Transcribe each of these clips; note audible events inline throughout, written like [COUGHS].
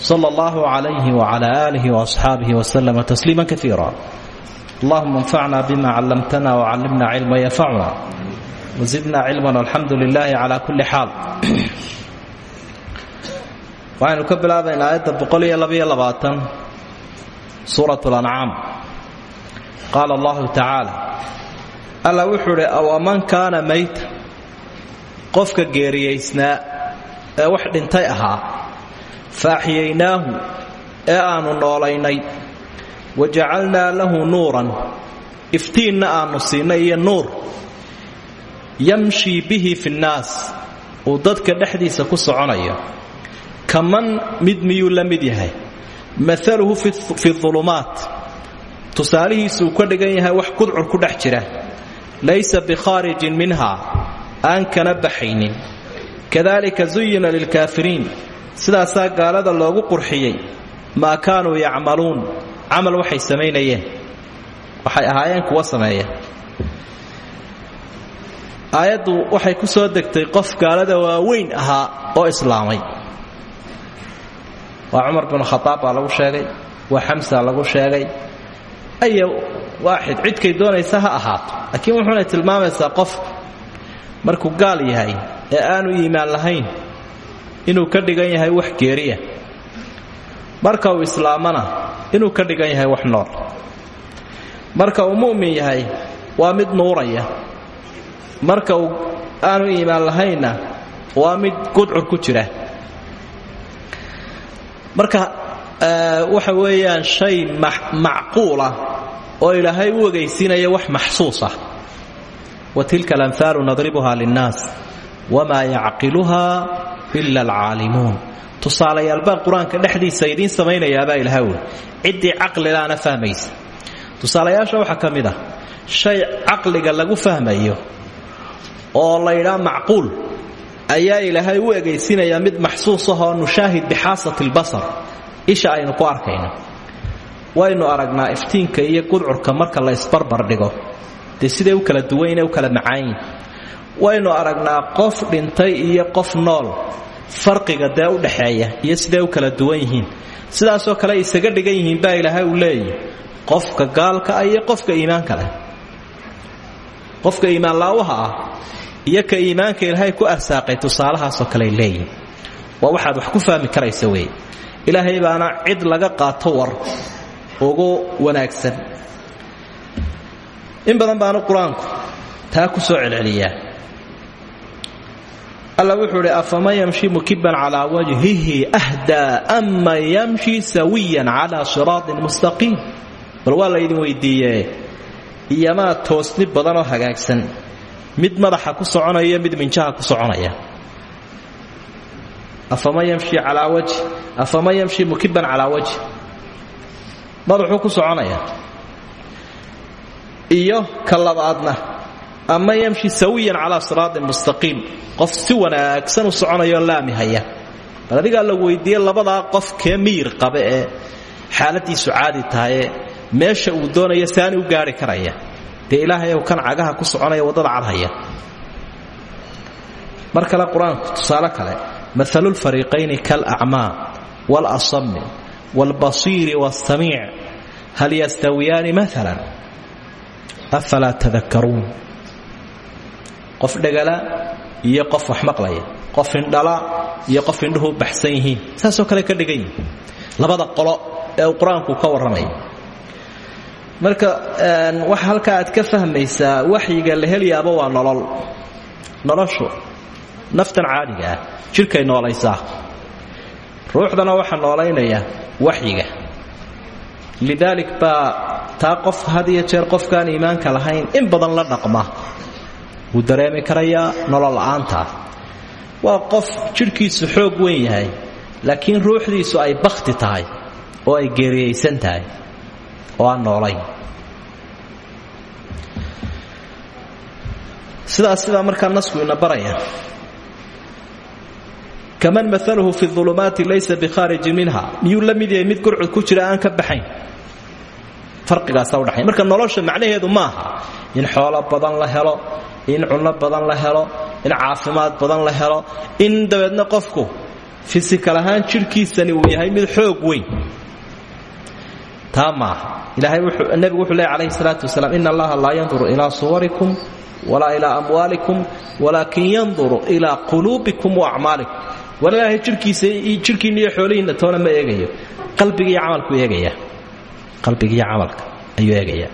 صلى الله عليه وعلى آله وأصحابه وسلم تسليما كثيرا اللهم انفعنا بما علمتنا وعلمنا علما ينفعنا وزدنا علما والحمد لله على كل حال waxaynu ka bilaabaynaa aayadda boqol iyo labaiyo labaatan suurat lancaam qaala allahu tacaala alla wuxuu idhi awaman kaana mayta qofka geeriyaysnaa ee wax dhintay ahaa faaxiyaynaahu ee aanu noolaynay. Wa jacalnaa lahu nuuran iftiinna aanu siinay iyo nuur. Yamshii bihi fi nnaas uu dadka dhexdiisa ku soconayo kaman mid miyuu la mid yahay? Maaluhu fi ulumaat tusaalihiisuu ka dhigan yahay wax gudcur ku dhex jira. Laysa bikhaarijin minha aan kana baxaynin. Kadalika zuyina lilkaafiriin sidaasaa gaalada loogu qurxiyey maa kaanuu yacmaluun. Camal waxay samaynayeen. Waxay ahaayeen kuwa sameeya. Aayaddu waxay ku soo degtay qof gaalada waaweyn ahaa oo islaamay. Waa cumar binu khadaab baa lagu sheegay waa xamsa lagu sheegay. Aya waaxid cidkay doonaysa ha ahaato. Laakiin wuxuunay tilmaamaysaa qof markuu gaal yahay ee aanu iimaan lahayn inuu ka dhigan yahay wax geeriya. Marka uu islaamana inuu ka dhigan yahay wax nool. Marka uu mu'min yahay waa mid nuuraya. Marka uu aanu iimaan lahaynna waa mid gudcur ku jira. Marka waxa weeyaan shay macquulah oo ilaahay u ogaysiinaya wax maxsuus ah wa tilka alamhaalu nadribuha linnaas wamaa yacqiluha ila alcaalimuun tusaalayaal baa qur'aanka dhexdiisa idiin samaynayaabaa ilaha wy ciddii fahmaysa tusaalayaasha waxaa ka mid shay caqliga lagu fahmayo oo laydhaa macquul ayaa ilaahay u egaysiinayaa mid maxsuus ah oo nushaahid bixaasati lbasar isha aynu ku arkayno waynu aragnaa iftiinka iyo gudcurka marka la isbarbar dhigo dee siday u kala duwanyiin u kala macaanyiin waynu aragnaa qof dhintay iyo qof nool. Farqiga dee u dhaxeeya iyo siday u kala duwan yihiin. Sidaasoo kale isaga dhigan yihiin baa ilaahay uu leeyahy qofka gaalka ah iyo qofka iimaanka leh. Qofka iimaanlaawaha ah iyo ka iimaanka ilaahay ku arsaaqay tusaalahaasoo kaleay leeyihiin waa waxaad wax ku fahmi karaysa wey ilaahay baana cid laga qaato war ugu wanaagsan. In badan baanu qur'aanku taa ku soo celceliyaa alla wuxuu idhi afaman yamshi mukiban calaa wajhihi ahdaa ama yamshi sawiyan calaa siraatin mustaqiim bal waa laydin weydiiyee iyomaa toosni badanoo hagaagsan. Mid madaxa ku soconaya mid minjaha ku soconaya. Afaman yamshi calaa wajhi afaman yamshi mukiban calaa wajhi madaxuu ku soconaya. Iyo ka ama yamshi sawiyan calaa siraatin mustaqiim qof si wanaagsan u soconayoo laamihaya bal adigaa la weydiiye labadaa qof kee miyir qabe ee xaaladiisu caadi tahaye meesha uu doonaya saani u gaari karaya. Dee ilaahay ou kan cagaha ku soconaya waddada cadhaya mar kale qur'aanku tusaale kale maalulfariiqayni kalacmaa waalasami waalbasiiri waasamiic hal yastawiyaani maalan afalaa tadakaruun qof dhegala iyo qof wax maqlaya. Qof indhala iyo qof indhuhu baxsan yihiin. Saasoo kale ka dhigan labada qolo ee uu qur'aanku ka warramaya marka waxa halkaa aad ka fahmaysaa waxyiga la helyaaba waa nolol. Noloshu naftan caadiga ah jidhkay ruuxdana waxaa noolaynaya waxyiga. Lidaalik baa taa qof had iyo iimaanka lahayn in badan la dhaqma wuu dareemi karayaa nolol la'aanta. Waa qof jidhkiisu xoog weyn yahay laakiin ruuxdiisu ay bakhti tahay oo ay geeriyaysan tahay oo aan noolayn. Sidaas sidaa markaa nasku ina baraya kaman maaluhu fi ulumaati laysa bikhaarijin minha miyuu la mid yahay mid gurcud ku jira aan ka baxayn? Farqigaasa udhaxay marka nolosha macnaheedu maaha in xoolo badan la helo in cunno badan la helo in caafimaad badan la helo in dabeedna qofku fisikal ahaan jidhkiisani uu yahay mid xoog weyn. Taa maaha ilaahay nebigu wuxuu leey calayhi salaatu wasalaam ina allaha laa yanduru ilaa suwarikum walaa ilaa amwaalikum walaakin yanduru ilaa quluubikum wa acmaalikum. War ilaahay jidhkiisa jidhkiinna iyo toona ma eegayo. Qalbigiiyo camalku eegaya. Qalbigiiyo camalka ayuu eegayaa.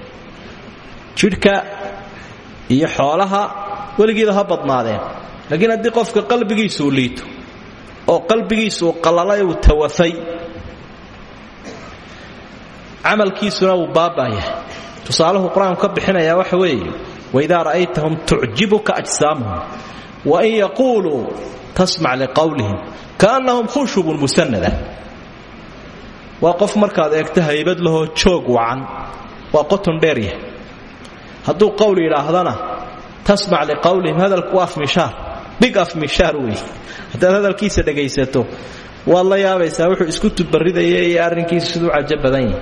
Jidhka iyo xoolaha weligeeda ha badnaadeen. Laakiin haddii qofka qalbigiisuu liito oo qalbigiisuu qallalay uu tawafay camalkiisuna uu baaba'yahay tusaaluhu qur'aanku ka bixinayaa waxa weeye waidaa ra'aytahum tucjibuka ajsaamuhum wain yaquuluu tasmac liqowlihim kaannahum khushubun musanada waa qof markaad eegto haybad lahoo joog wacan waa qotun dheeryah hadduu qowl yidhaahdana tasmac liqowlihim hadalku afmishaar big afmishaar wey haddaad hadalkiisa dhegaysato waad la yaabaysaa wuxuu isku tubaridaya iyo arrinkiisa siduu cajo badan yahay.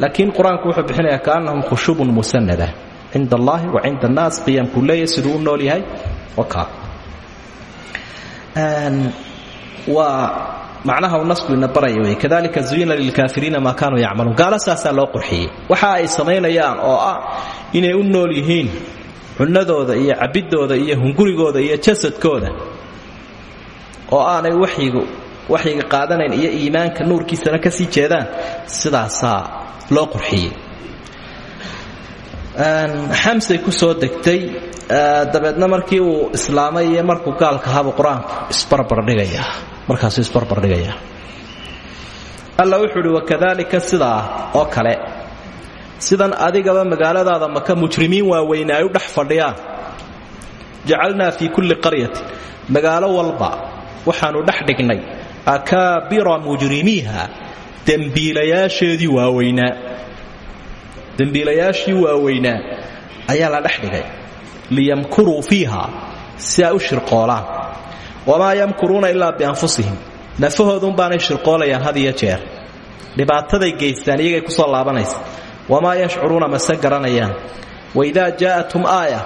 Laakiin qur'aanku wuxuu bixinayaa kaannahum khushubun musanada cinda allahi wa cinda annaas qiyamku leeya siduu u nool yahay. Waa macnaha uu nasku ina baraya wey kadalika zuyina lilkaafiriina maa kaanuu yacmaluun. Gaalo saasaa loo qurxiyey. Waxa ay samaynayaan oo ah inay u nool yihiin cunadooda iyo cabidooda iyo hungurigooda iyo jasadkooda oo aanay waxyigu waxyiga qaadanayn iyo iimaanka nuurkiisana ka sii jeedaan sidaasaa loo qurxiyey. Xamsay ku soo degtay dabeedna markii uu islaamay markuu gaalka ahaabuu qur'aanku isbarbardhigayaa markaasuu isbarbardhigayaa alla wuxuu uhi wakadalika sidaa oo kale. Sidan adigaba magaaladaada maka mujrimiin waaweyne ay u dhex fadhiyaan. Jacalnaa fii kulli qaryatin. Magaalo walba waxaanu dhex dhignay. Akaabira mujrimiiha dembiilayaasheedii waaweynaa dembiilayaashii waaweynaa ayaa la dhex dhigay. Liyamkuruu fiiha si ay u shirqoolaan wamaa yamkuruuna ilaa bianfusihim nafahoodunbaanay shirqoolayaan had iyo jeer dhibaataday geystaan iyagay ku soo laabanaysa wamaa yashcuruuna mase garanayaan waidaa jaa'athum aaya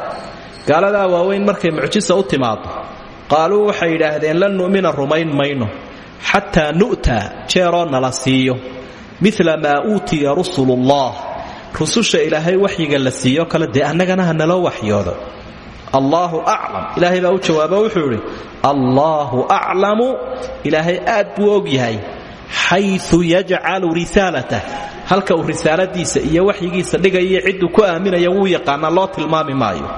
gaaladaa waaweyn markay mucjisa u timaado qaaluu waxay yidhaahdeen lan nu'mina rumayn mayno xataa nu'ta jeeroo nala siiyo mila maa uutiya rusulullah rususha ilaahay waxyiga la siiyo kale dee annagana ha naloo waxyoodo allaahu aclam ilaahay baa u jawaabo wuxuu idhi allaahu aclamu ilaahay aad buu og yahay. Xayu yajcalu risaalatah halka uu risaaladiisa iyo waxyigiisa dhigaya cidduu ku aaminaya wuu yaqaanaa loo tilmaami maayo.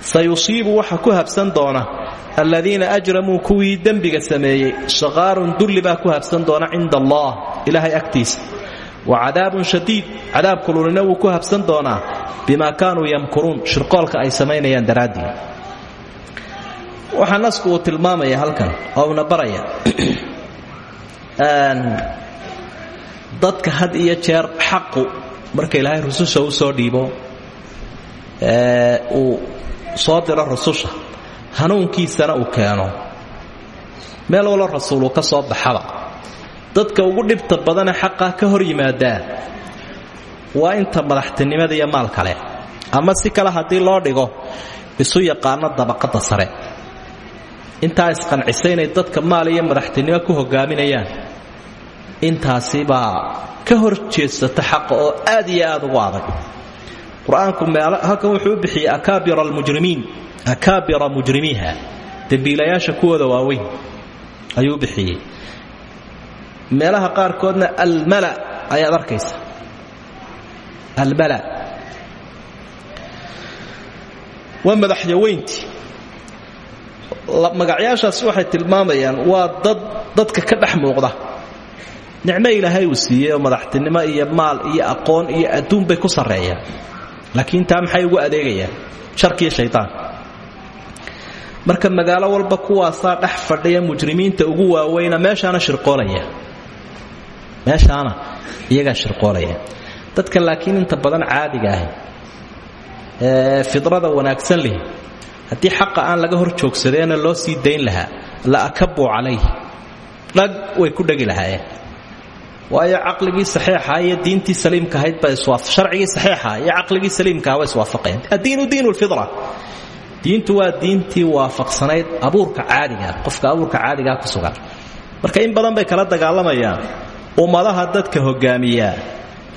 Sayusiibu waxa ku habsan doona aladiina ajramuu kuwii dembiga sameeyey shaqaarun dulli baa ku habsan doona cinda allah. Ilaahay agtiisa wa cadaabun shadiid cadaab kululina wuu ku habsan doonaa bimaa kaanuu yamkuruun shirqoolka ay samaynayaan daraaddii waxaa nasku uu tilmaamaya halkan oo una baraya [CLEARS THROAT] dadka had iyo jeer xaqu marka ilaahay rususha u soo dhiibo uu soo diro rususha hanuunkiisana uu keeno. Meel walo rasuuluu ka soo baxaba dadka ugu dhibta badane xaqaa ka hor yimaadaa waa inta madaxtinimada iyo maal kale. Ama si kale haddii loo dhigo isu yaqaano dabaqadda sare. Intaa isqancisa inay dadka maal iyo madaxtinimo ku hogaaminayaan intaasi baa ka hor jeedsata xaqa oo aad iyo aad ugu adag. Qur'aanku halkan wuxuu u bixiyey akaabira almujrimiin akaabira mujrimiiha dembiilayaasha kuwooda waaweyn ayuu u bixiyey meelaha qaarkoodna almala ayaad arkaysa almala. Waa madaxyaweyntii magacyaashaasi waxay tilmaamayaan waa dad dadka ka dhex muuqda. Nicmo ilaahay uu siiyey oo madaxtinimo iyo maal iyo aqoon iyo adduun bay ku sarreeyaan. Laakiin taa maxay ugu adeegayaan? Sharkiiyo shaydaanka marka magaalo walba kuwaasaa dhex fadhiya mujrimiinta ugu waaweyna meeshaana shirqoolaya meeshaana iyagaa shirqoolaya. Dadka laakiin inta badan caadiga ah ee fidrada wanaagsan leh haddii xaqa aan laga hor joogsadeena loo sii dayn lahaa la akabuu calayh dhag way ku dhegi lahaayeen. Waayo caqligii saxiixa iyo diintii saliimka ahayd baa sharcigii saxiixa iyo caqligii saliimkaha way iswaafaqeen addiinu diinu lfidra diintu waa diintii waafaqsanayd abuurka caadigaa qofka abuurka caadigaa ku sugan. Marka in badan bay kala dagaalamayaan ummadaha dadka hogaamiyaa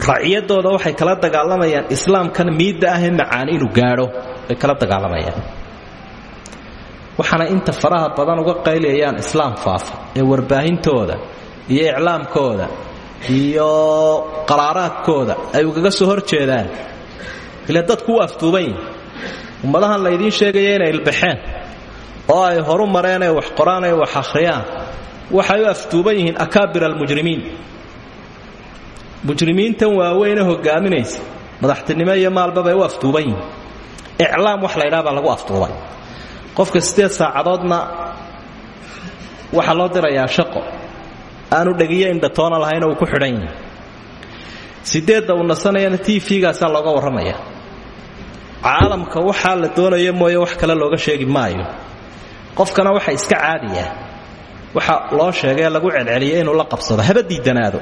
raciyadooda waxay kala dagaalamayaan islaamkan miidda ah ee macaan inuu gaadho bay kala dagaalamayaan waxaana inta faraha badan uga qaylayayaan islaam faafa ee warbaahintooda iyo iclaamkooda iyo qaraaraadkooda ay ugaga soo hor jeedaan. Ile dadku u aftuuban yihiin ummadahan laydiin sheegaya inay ilbaxeen oo ay horu mareen ee wax qoraan ee wax akhriyaan. Waxay u aftuuban yihiin akaabir almujrimiin mujrimiintan waaweyne hogaaminaysa madaxtinimo iyo maalbabay u aftuuban yihiin. Iclaam wax laydhaa baa lagu aftuubay. Qofka siddeed saacadoodna waxaa loo dirayaa shaqo? Aanu dhegiyo indhatoona lahayna uu ku xidhan yahay. Sideedda uu nasanayana t v-gaasaa looga warramaya caalamka waxaa la doonaya mooye wax kale looga sheegi maayo. Qofkana waxa iska caadiya. Waxa loo sheegay lagu celceliya inuu la qabsado. Haba diidanaado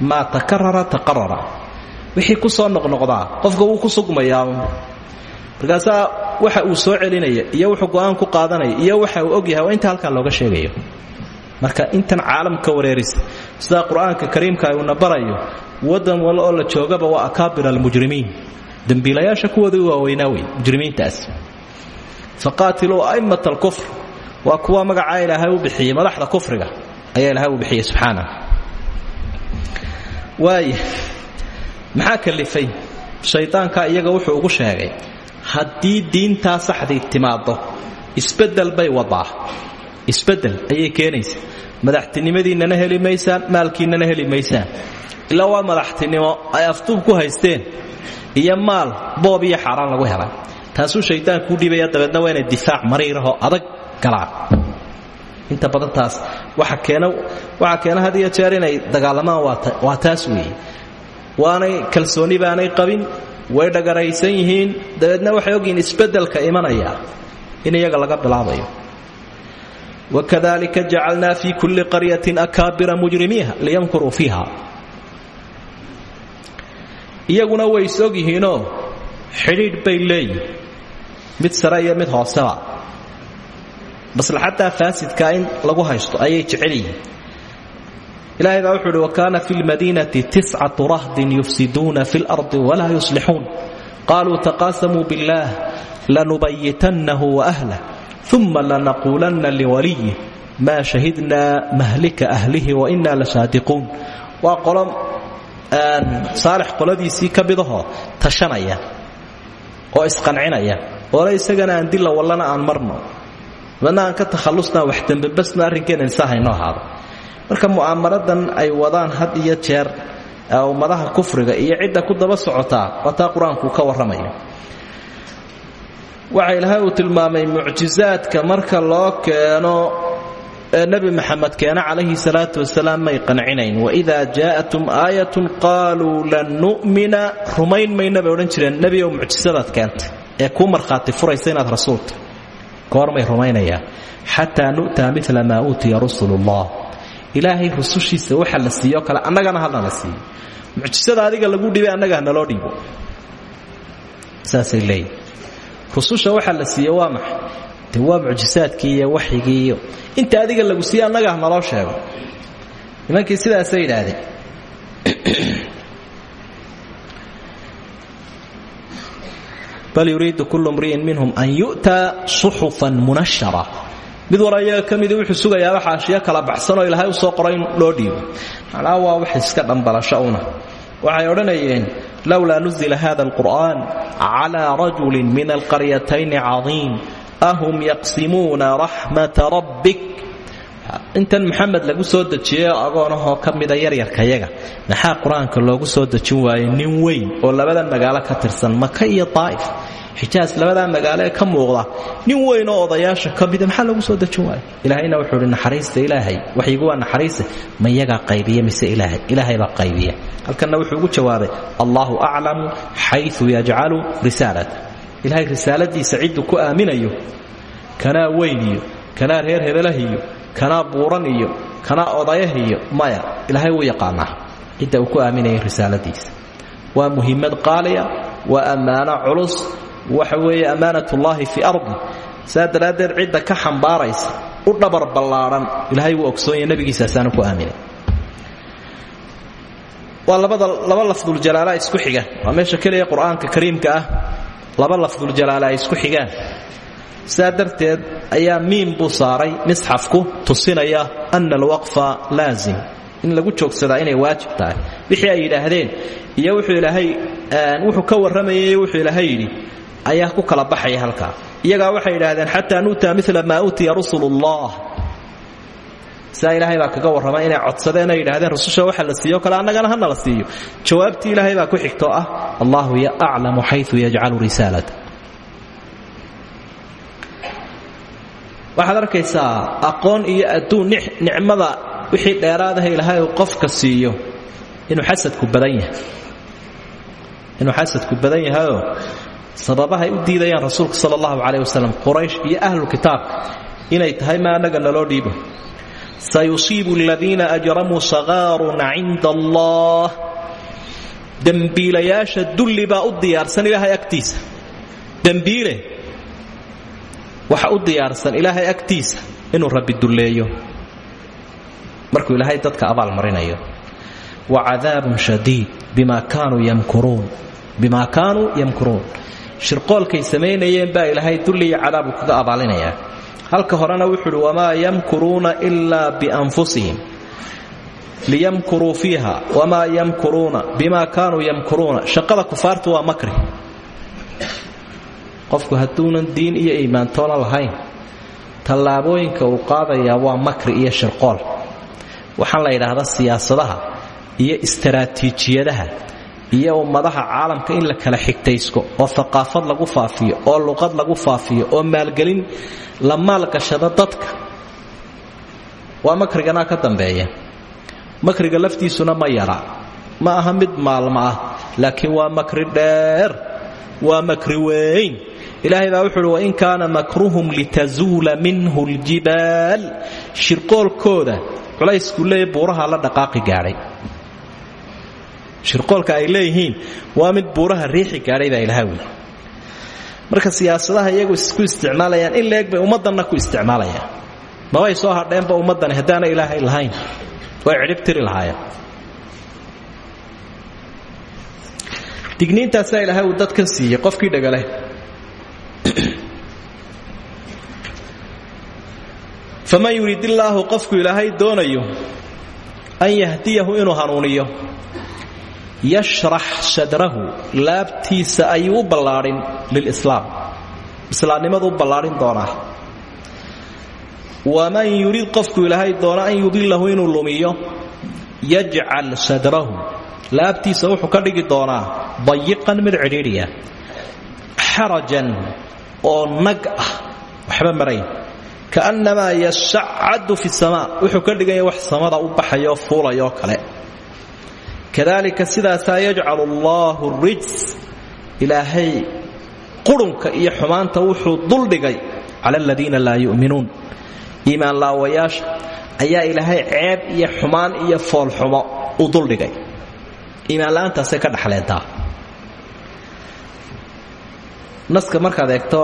maa takarara taqarara wixii ku soo noqnoqdaa qofka wuu ku sugmayaa. Markaasaa waxa uu soo celinaya iyo wuxuu go'aan ku qaadanaya iyo waxa uu ogyahay waa inta halkan looga sheegayo. Marka intan caalamka wareerisa sidaa qur'aanka kariimka uuna barayo wadan wal oo la joogaba waa akaabir almujrimiin. Dembiilayaasha kuwooda waaweynaa wey mujrimiintaas. Faqaatiluu a'immat alkufr waa kuwa magacaa ilaahay u bixiyey madaxda kufriga ayaa ilaahay u bixiyey subxaana waaya maxaa kalifay? Shaydaanka iyaga wuxuu ugu sheegay haddii diintaa saxdii timaaddo isbeddel bay wadaa isbeddel ayay keenaysa. Madaxtinimadiinnana heli maysaan maalkiinnana heli maysaan. Ilaa waa madaxtinimo ay aftuub ku haysteen iyo maal boob iyo xaaraan lagu helay taasuu shaydaanku u dhibaya dabeedna waa inay difaac mariirahoo adag galaan inta badan taas. Waxa keena had iyo jeer inay dagaalamaan waa taas weeye. Waanay kalsooni baanay qabin way dhagaraysan yihiin dabeedna waxay ogyihiin isbeddelka imanaya in iyaga laga bilaabayo. Wakadalika jacalnaa fi kulli qaryatin akaabira mujrimiiha liyamkuruu fiiha. Iyaguna way is-og yihiinoo xidhiidh bay leeyihiin mid sare iyo mid hooseba maslaxaddaa faasidkaa in lagu haysto ayay jecel yihiin. Ilaahay baa wuxuu uhi wakaana fi lmadiinati tiscatu rahdin yufsiduuna fi lardi walaa yuslixuun. Qaluu taqaasamuu biاllah lanubayitannahu waahlah uma lanaquulanna liwaliyi maa shahidna mahlika ahlihi waina lasaadiquun waa qolo saalix qoladiisii ka midahoo tashanaya oo isqancinaya oole isagana aan dilla wallana aan marno dabadna aan ka takhallusna wax dembebasna arrinkeena insaa haynoo ahaado marka mu'aamaradan ay wadaan had iyo jeer ummadaha kufriga iyo cidda ku daba socotaa waa taa qur'aanku ka warramayo waxa ilaahay uu tilmaamay mucjizaadka marka loo keeno ee nebi maxamed keena calayhi salaatu wasalaam may qancinayn. Waidaa jaa'atum aayatun qaaluu lan nu'mina rumayn mayna bay odhan jireen nebi ow mucjisadaad keentay ee kuu markhaati furaysa inaad rasuulta goormay rumaynayaan. Xataa nu'taa mila maa uutiya rusulullah ilaahay rusushiisa waxa la siiyo kale annagana hadna la siiyo mucjisada adiga lagu dhibay annaga hanaloo dhiibo saasay leeyihiin waxa la siiye waa maxay? De waa iyo waxyigii inta adiga lagu siiye annaga hanaloo sheego. Nimankii sidaasay yidhaahdeen bal yuriidu kullu mri'in minhum an yu'taa suxufan munashara. Mid war ayaga ka midii wuxuu sugayaaba xaashiyo kala baxsanoo ilaahay u soo qoray in loo dhiibo. Macnaha waa wax iska dhambalasho una. Waxay odhanayeen lowlaa nuzila hada alqur'an calaa rajulin min alqaryatayni cadiim. Ahum yaqsimuuna raxmata rabbik intan maxamed lagu soo dejiyey agoonahoo ka mida yaryarkayaga maxaa qur'aanka soo dejin waayey nin weyn oo labadan magaalo ka tirsan maka iyo daa'if xijaas labadaa magaalo ka muuqda. Nin weyn oo odayaasha ka maxaa loogu soo dejin waaya ilaahayna wuxuu ihi naxariista ilaahay. Waxyigu waa naxariista. Ma yagaa mise ilaahay? Ilaahay baa qaybiya halkanna wuxuu ugu jawaabay allahu aclamu xayu yajcalu risaalata ilaahay risaaladiisa cidduu ku aaminayo. Kanaa weyn iyo kanaa reer hebelah iyo kanaa buuran iyo kanaa odayah iyo maya. Ilaahay wuu yaqaanaa cidda uu ku aaminaya risaaladiisa. Waa muhiimad qaaliya waa ammaano culus. Waxa weeye ammaanatullaahi fii ardi. Saa daraaddeed cidda ka xambaaraysa u dhabar ballaadhan ilaahay wuu ogsoonyahy nebigiisaasaanu ku aaminay. Waa labada laba lafduljalaala isku xiga waa meesha keliya qur'aanka kariimka ah. Laba lafduljalaala ay isku xigaan saa darteed ayaa miim buu saaray misxafku tusinaya ana alwaqfa laazim. In lagu joogsadaa inay waajib tahay. Wixii ay yidhaahdeen iyo wuxuu ka warramayay wuxuu ilaahay yidhi ayaa ku kala baxaya halkaa. Iyagaa waxay yidhaahdeen xataa nu'ta mila maa utiya rusulu ullah sidaa ilaahay baa kaga warramay inay codsadeen ay yidhahdeen rususha waxa la siiyo kale annagana hana siiyo. Jawaabtii ilaahay baa ku xigto ah allahu aclamu xayu yajcalu risaalata waxaad arkaysaa aqoon iyo adduun nicmada wixii dheeraadaha ilaahay uu qofka siiyo. Inuu xasadku badan yahay. Inuu xasadku badan yahayoo sababahay u diidayaan rasuulka sala allahu caleyh quraysh iyo ahlu kitaabka inay tahay ma annaga naloo dhiibo. Sayusiibu aladiina ajramuu sakaarun cinda allah dembiilayaasha dulli u diyaarsan ilaahay agtiisa. Dembiile waxa u diyaarsan ilaahay agtiisa inuu rabbi dulleeyo. Markuu ilaahay dadka abaalmarinayo wa cadaabun shadiid bima kaanuu yamkuruun bima kaanuu yamkuruun. Shirqoolkay samaynayeen baa ilaahay dulli iyo cadaabu kaga abaalinayaa. Halka horena wuxuu uhi wamaa yamkuruuna ilaa bianfusihim liyamkuruu fiiha wamaa yamkuruuna bima kaanuu yamkuruuna. Shaqada kufaartu waa makri qofku hadduunan diin iyo iimaantoona lahayn tallaabooyinka uu qaadayaa waa makri iyo shirqool. Waxaan la yidhaahdaa siyaasadaha iyo istaraatiijiyadaha iyo ummadaha caalamka in la kala xigtaysko oo aqaafad lagu faafiyo oo luqad lagu faafiyo oo maalgelin la maalgashado dadka. Waa makriganaa ka dambeeya. Makriga laftiisuna ma yara. Ma aha mid maalmo ah laakiin waa makri dheer. Waa makri weyn ilaahay baa wuxu uhi wain kaana makruhum litazuula minhu ljibaal shirqoolkooda culaysku leeya buuraha la dhaqaaqi gaadhay shirqoolka ay leeyihiin waa mid buuraha riixi gaadhay baa ilaha weyy marka siyaasadaha iyagu isku isticmaalayaan in leeg bay ummaddanna ku isticmaalayaan. Mabay soo hadheenba ummaddani haddaana ilaahay lahayn. Way cidhib tiri lahaayeen. Digniintaasaa ilaahay dadkan siiyey qofkii dhagale faman yurid illaahu qofku ilaahay doonayo an yahdiyahu inuu hanuuniyo yashrax sadrahu laabtiisa ayuu u ballaadhin lilislaam. Islaamnimadu u ballaadhin doonaa. Waman yurid qofku ilaahay doono an yudilahu inuu lumiyo yajcal sadrahu laabtiisa wuxuu ka dhigi doonaa dayiqan mid cidhiidhiya xarajan oo nag ah. Waxba marayn kaannamaa yasacadu fi samaa. Wuxuu ka dhiganya wax samada u baxayoo fuulayoo kale. Kadalika sidaasaa yajcalu allahu rijs ilaahay qurunka iyo xumaanta wuxuu duldhigay cala aladiina laa yu'minuun. Iimaan laawayaasha ayaa ilaahay ceeb iyo xumaan iyo foolxumo u duldhigay iimaanla'aantaasay ka dhexleentaa naska markaad eegto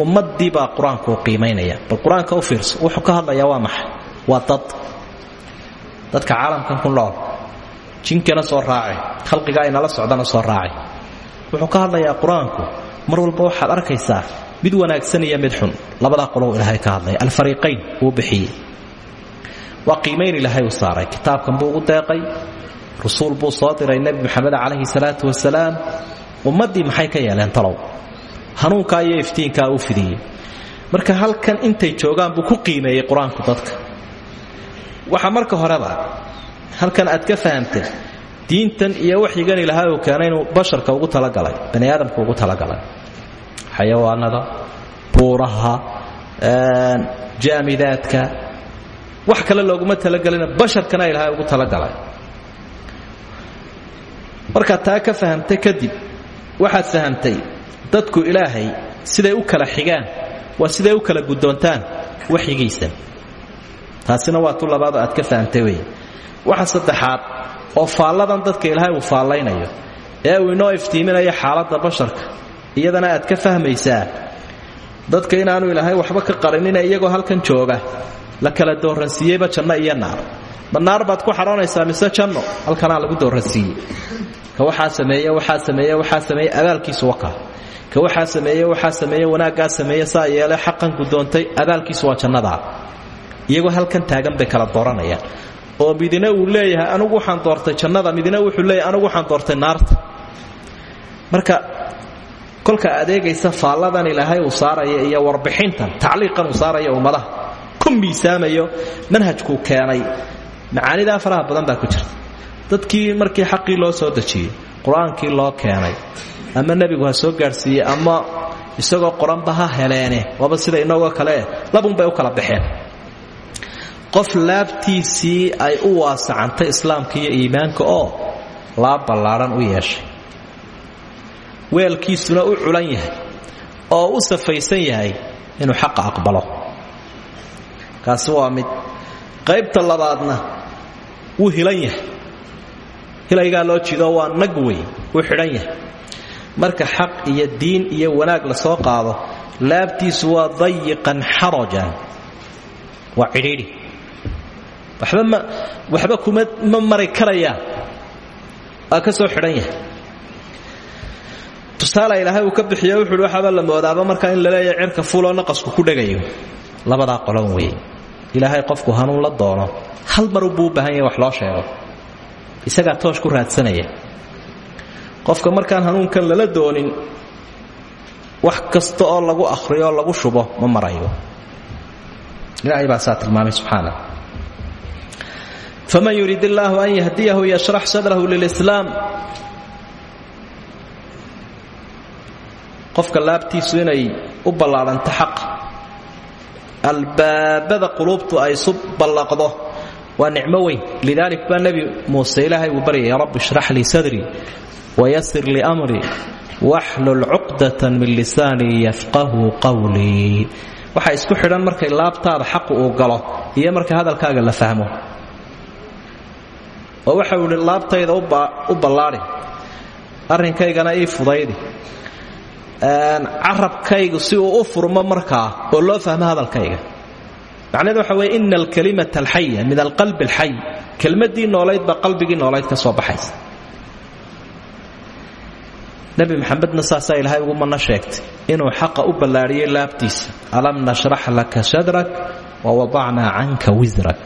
ummaddii baa qur'aanku qiimaynaya bal qur'aanka u fiirso wuxuu ka hadlayaa waa maxay? Waa dad. Dadka caalamkan ku nool. Jinkana soo raace khalqiga aynala socdana soo raace wuxuu ka hadlayaa qur'aanku. Mar walba waxaad arkaysaa mid wanaagsan iyo mid xun. Labadaa qolow ilaahay ka hadlaya alfariiqayn wuu bixiyey. Waa qiimayn ilaahay u saaray. Kitaabkan buu ugu deeqay. Rasuul buu soo diray nebi calayhi salaatu wasalaam. Ummaddii maxay ka yeeleen talow hanuunkaa iyo iftiinkaa u fidiyey. Marka halkan intay joogaan buu ku qiimeeyey qur'aanku dadka. Waxa marka horeba halkan aad ka fahamtay diintan iyo waxyigan ilaahay uu keenay inuu basharka ugu talagalay bani aadamka ugu talagalay. Xayawaanada buuraha jaamidaadka wax kale looguma talagelina basharkana ilaahay ugu talagalay. Markaad taa ka fahamtay kadib waxaad fahamtay dadku ilaahay siday u kala xigaan waa siday u kala guddoontaan waxyigiisa. Taasina waa tu aad ka fahamtay wey waxa saddexaad oo faalladan dadka ilaahay uu faallaynayo ee uu inoo xaaladda basharka iyadana aad ka fahmaysaa dadka inaanu ilaahay waxba ka qarinina iyagoo halkan jooga la kala dooransiiyeyba janno iyo naar. Ma baad ku xadhoonaysaa mise janno? Halkanaa lagu dooransiiyey ka waxaa sameeye waxaa sameeye waxaa abaalkiisu wakaa ka waxaa sameeye waxaa sameeye wanaaggaa sameeye saa yeele xaqan gudoontay abaalkiisu waa jannadaa iyagoo halkan taagan bay kala dooranayaan. Oo midina uu leeyahay anugu waxaan doortay jannada. Midina wuxuu leeyahay anugu waxaan doortay naarta. Marka kolka adeegaysa faalladan ilaahay uu saaraya iyo warbixintan tacliiqan uu saaraya ummadaha ku miisaamayo manhajkuu keenay. Macaanidaa faraha badan baa ku jirta. Dadkii markii xaqii loo soo dejiyey qur'aankii loo keenay ama nebigu ha soo gaadhsiiyey ama isagoo qoranba ha heleene waaba sida inagoo kale labunbay u kala baxeen. Qof laabtiisii ay u waasacantay islaamka iyo iimaanka oo laab ballaadhan u yeeshay. Weelkiisuna u culan yahay oo u safaysan yahay inuu xaqa aqbalo. Kaasi waa mid qaybta labaadna wuu hilan yahay. Hilaygaa loo jido waa nag wey wuu xidhan yahay marka xaq iyo diin iyo wanaag la soo qaado laabtiisu waa dayiqan xarajan waa cidhiidhi. Waxba ma waxba kuma ma mari karayaan waa ka soo xidhan yahay. Tusaala ilaahay uu ka bixiyo wuxuuhi waxaaba la moodaaba markaa in la leeyahay cirka fuuloo naqasku ku dhegayo. Labadaa qolon weeye ilaahay qofku hanuun la doono. Hal maruu buu u baahan yahay wax loo sheego. Isagaa toosh ku raadsanaya qofka markaan hanuunkan lala doonin wax kasta oo lagu akhriyo oo lagu shubo ma marayo. Ilaahay baa saa tilmaamay subxaana faman yurid illaahu an yahdiyahu yashrax sadrahu lilislaam. Qofka laabtiisu inay u ballaadhanto xaqa albaabada quluubtu ay isu ballaqdo waa nicmo weyn. Lidaalik baa nebi muuse ilaahay uu baryay ya rabbi ishrax lii sadrii wayasir lii amrii waxlul cuqdatan min lisaanii yafqahu qawlii waxa isku xidhan markay laabtaada xaqu uu galo iyo marka hadalkaaga la fahmo. oo waxau ihi laabtayda u ballaadhi arrinkaygana ii fudaydi. Carabkaygu si uu u furmo markaa oo loo fahmo hadalkayga. Macnaheed waxa weye ina alkalimata alxaya min alqalbi alxay kelmadii noolayd baa qalbigii noolayd ka soo baxaysa nebi maxamedna saasaa ilaahay ugu manno sheegtay inuu xaqa u ballaadhiyey laabtiisa. Alam nashrax laka sadrak wa wadacnaa canka wisrak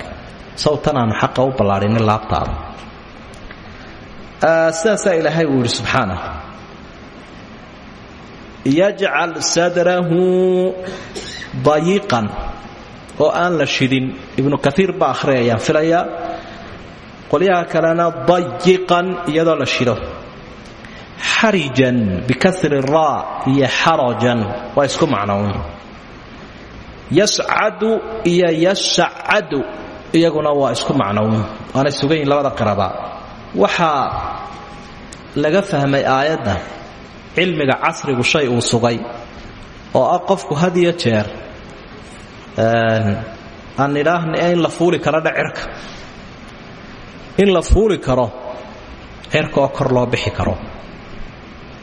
sawtan aanu xaqa u ballaadhinin laabtaada. Sidaasaa ilaahay uu yidhi subxaana yajcal sadrahu dayiqan. Oo aan la shidin. Ibnu kaiir baa akhriyayaan filayaa qolyaha kalena dayiqan iyadoo la shido xarijan bikasri raa iyo xarajan waa isku macnown yascadu iyo yashacadu iyaguna waa isku macnown waanay sugan yihiin labada qiraba. Waxaa laga fahmay aayadda cilmiga casrigu shay uu sugay oo ah qofku had iyo jeer aan idhaahna in la fuuli karo cirka in la fuuli karo cirka kor loo bixi karo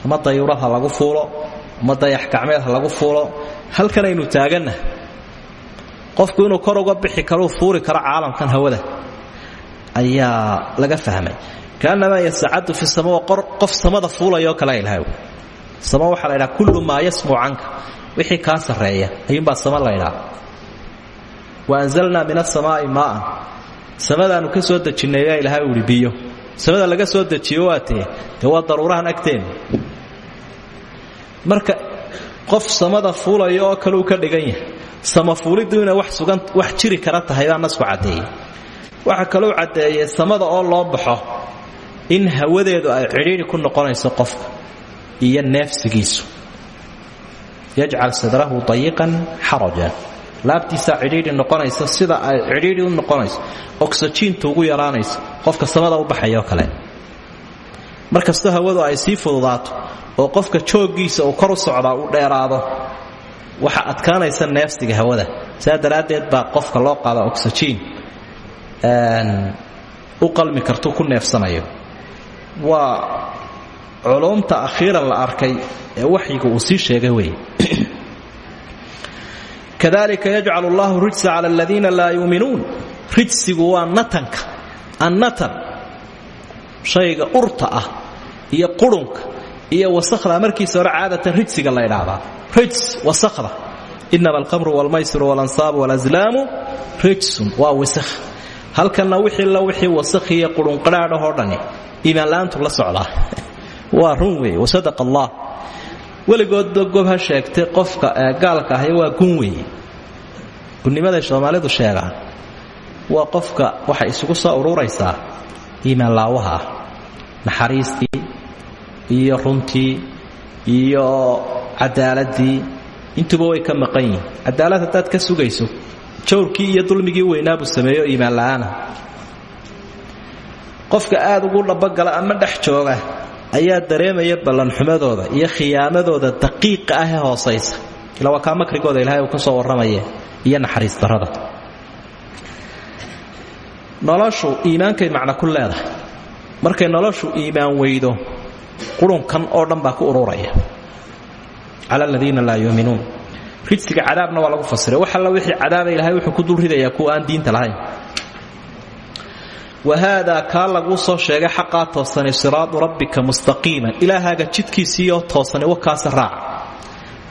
ama dayuurad ha lagu fuulo ama dayax gacmeed lagu fuulo. Halkan aynu taaganna. Qofku inuu kor uga bixi karo fuuli karo caalamkan hawada. Ayaa laga fahmay. Kaanamaa yasacadu fi sama qof samada fuulayoo kale ilahay sama waxaa kullu maa yasmu canka. Wixii kaa sarreeya ayuumbaa sama la ydhaha wa anzalnaa min asamaa'i maa'an. Samadaannu ka soo ilahay uhi samada laga soo dejiyo waa tee dee daruurahan agteena marka qof samada fuulaya oo kale uu ka dhigan yahay. Samafuuliddu inay wax jiri kara tahay baa nasku caddeeyey. Waxaa kalou caddeeyey samada oo loo baxo in hawadeedu ay cidhiidhi ku noqonayso qofka iyo neefsigiisu. Yajcal sadrahu dayiqan xaraja. Laabtiisaa cidhiidhi noqonaysa sida ay cidhiidhi u noqonayso oxajiintu ugu yaraanayso qofka samada u baxayoo kale. Mar kastoo hawadu ay sii fududaato oo qofka jooggiisa uu kor u socdaa uu dheeraado waxa adkaanaysa neefsiga hawada. Saa daraaddeed baa qofka loo qaada oxajiin u qalmi kartuu ku neefsanayo. Waa culumta akhiiran la arkay ee waxyiga uu sii sheegay wey kadalika yajcal allahu rijsa cala aladiina laa yuuminuun rijsigu waa natanka annatan shayga urta ah iyo qurunka iyo wasakda markiisa hore caadatan rijsiga la ydhaahdaa rijs wasakda inama alqamru walmaysiru walansaab walazlaamu rijsun. Waa wasakh. Halkanna wixii la wixii wasakhiiyo qurunqadhaadhahoo dhani iimaanla'aantu la socdaa. [LAUGHS] Waa run weeye wasadaqa allah weligoodba gob ha sheegtay qofka gaalka ahy waa gun weeye. Gunnimaday soomaalidu sheegaan waa qofka waxay isugu soo ururaysaa iimaanlaawaha ah naxariistii iyo runtii iyo cadaaladii. Intuba way ka maqan yihiin cadaalad haddaad ka sugayso jawrkii iyo dulmigii weynaabuu sameeyo iimaanla'aana qofka aad ugu dhabagala ama dhex jooga ayaa dareemaya ballanxumadooda iyo khiyaamadooda daqiiqa ah ee hoosaysa. Ila waa makrigooda ilahay uu ka soo warramaya iyo naxariis darrada. Noloshu iimaankay macno ku leedahay. Markay noloshu iimaan weydo qurunkan oo dhan baa ku ururaya. Cala aladiina laa yuuminuun rijsiga cadaabna waa lagu fasiray. Wax alla wixii cadaaba ilahay wuxuu ku dul ridayaa kuwa aan diinta lahayn. Wahaadaa kaa laguu soo sheegay xaqaa toosani siraadu rabbika mustaqiiman ilaahaaga jidkiisiioo toosani wakaasa raaca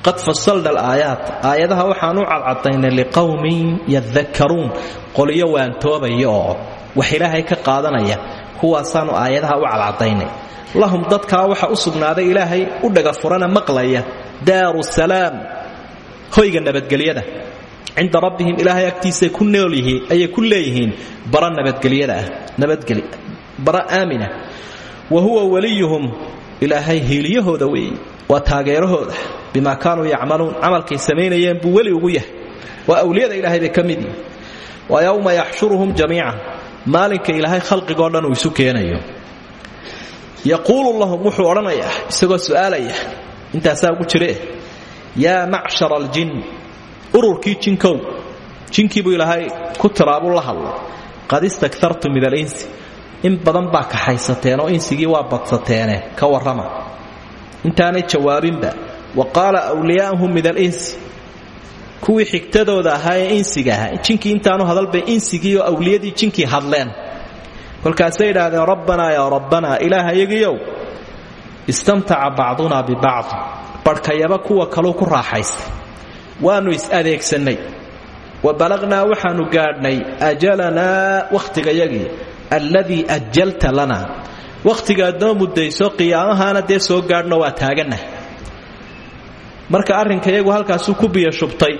qad fasalna alaayaat. Aayadaha waxaan u cadcadaynay liqowmin yadakaruun qoliyo waantoobaya oo wax ilaahay ka qaadanaya. Kuwaasaanu aayadaha u cadcadaynay lahum dadkaa waxa u sugnaaday ilaahay u dhaga furana maqlaya daaru salaam hoyga nabadgelyada. Cinda rabbihim ilaahay agtiisay ku nool yihiin ayay ku leeyihiin bara nabadgelyada ah bara aamina. Wa huwa waliyuhum ilaahay hiiliyahooda weeye waa taageerahooda. Bimaa kaanuu yacmaluun camalkay samaynayeen buu weli ugu yahay. Waa awliyada ilaahay bay ka wa yowma yaxshuruhum jamiican maalinka ilaahay khalqigoo uu isu keenayo yaquulu lahum wuxuu odhanayaa isagoo su'aalaya intaasaa ugu jire yaa macshara aljin ururkii jinkow jinkiibuu ilaahay ku tiraabuu la hadlay qad istaktartu min alinsi. In badan baa kaxaysateen oo insigii waa badsateene ka warrama. Intaanay jawaabinba wa qaala wliyaa'uhum min alinsi. Kuwii xigtadooda ahaa insiga ahaa jinkii intaanu hadalbay insigii oo awliyadii jinkii hadleen kolkaasay idhaahdeen rabbanaa yaa rabbanaa ilaahayagiyow istamtaca bacdunaa bibacd barhkayaba kuwa kaluu ku raaxaystay. Waannu is-adeegsannay wa balaqnaa waxaannu gaadhnay. Ajalanaa wakhtigayagii alladii ajalta lana. Wakhtigaad noo muddayso qiyaamahaana dee soo gaadhno waa taaganah marka arrinkayagu halkaasuu ku biyo shubtay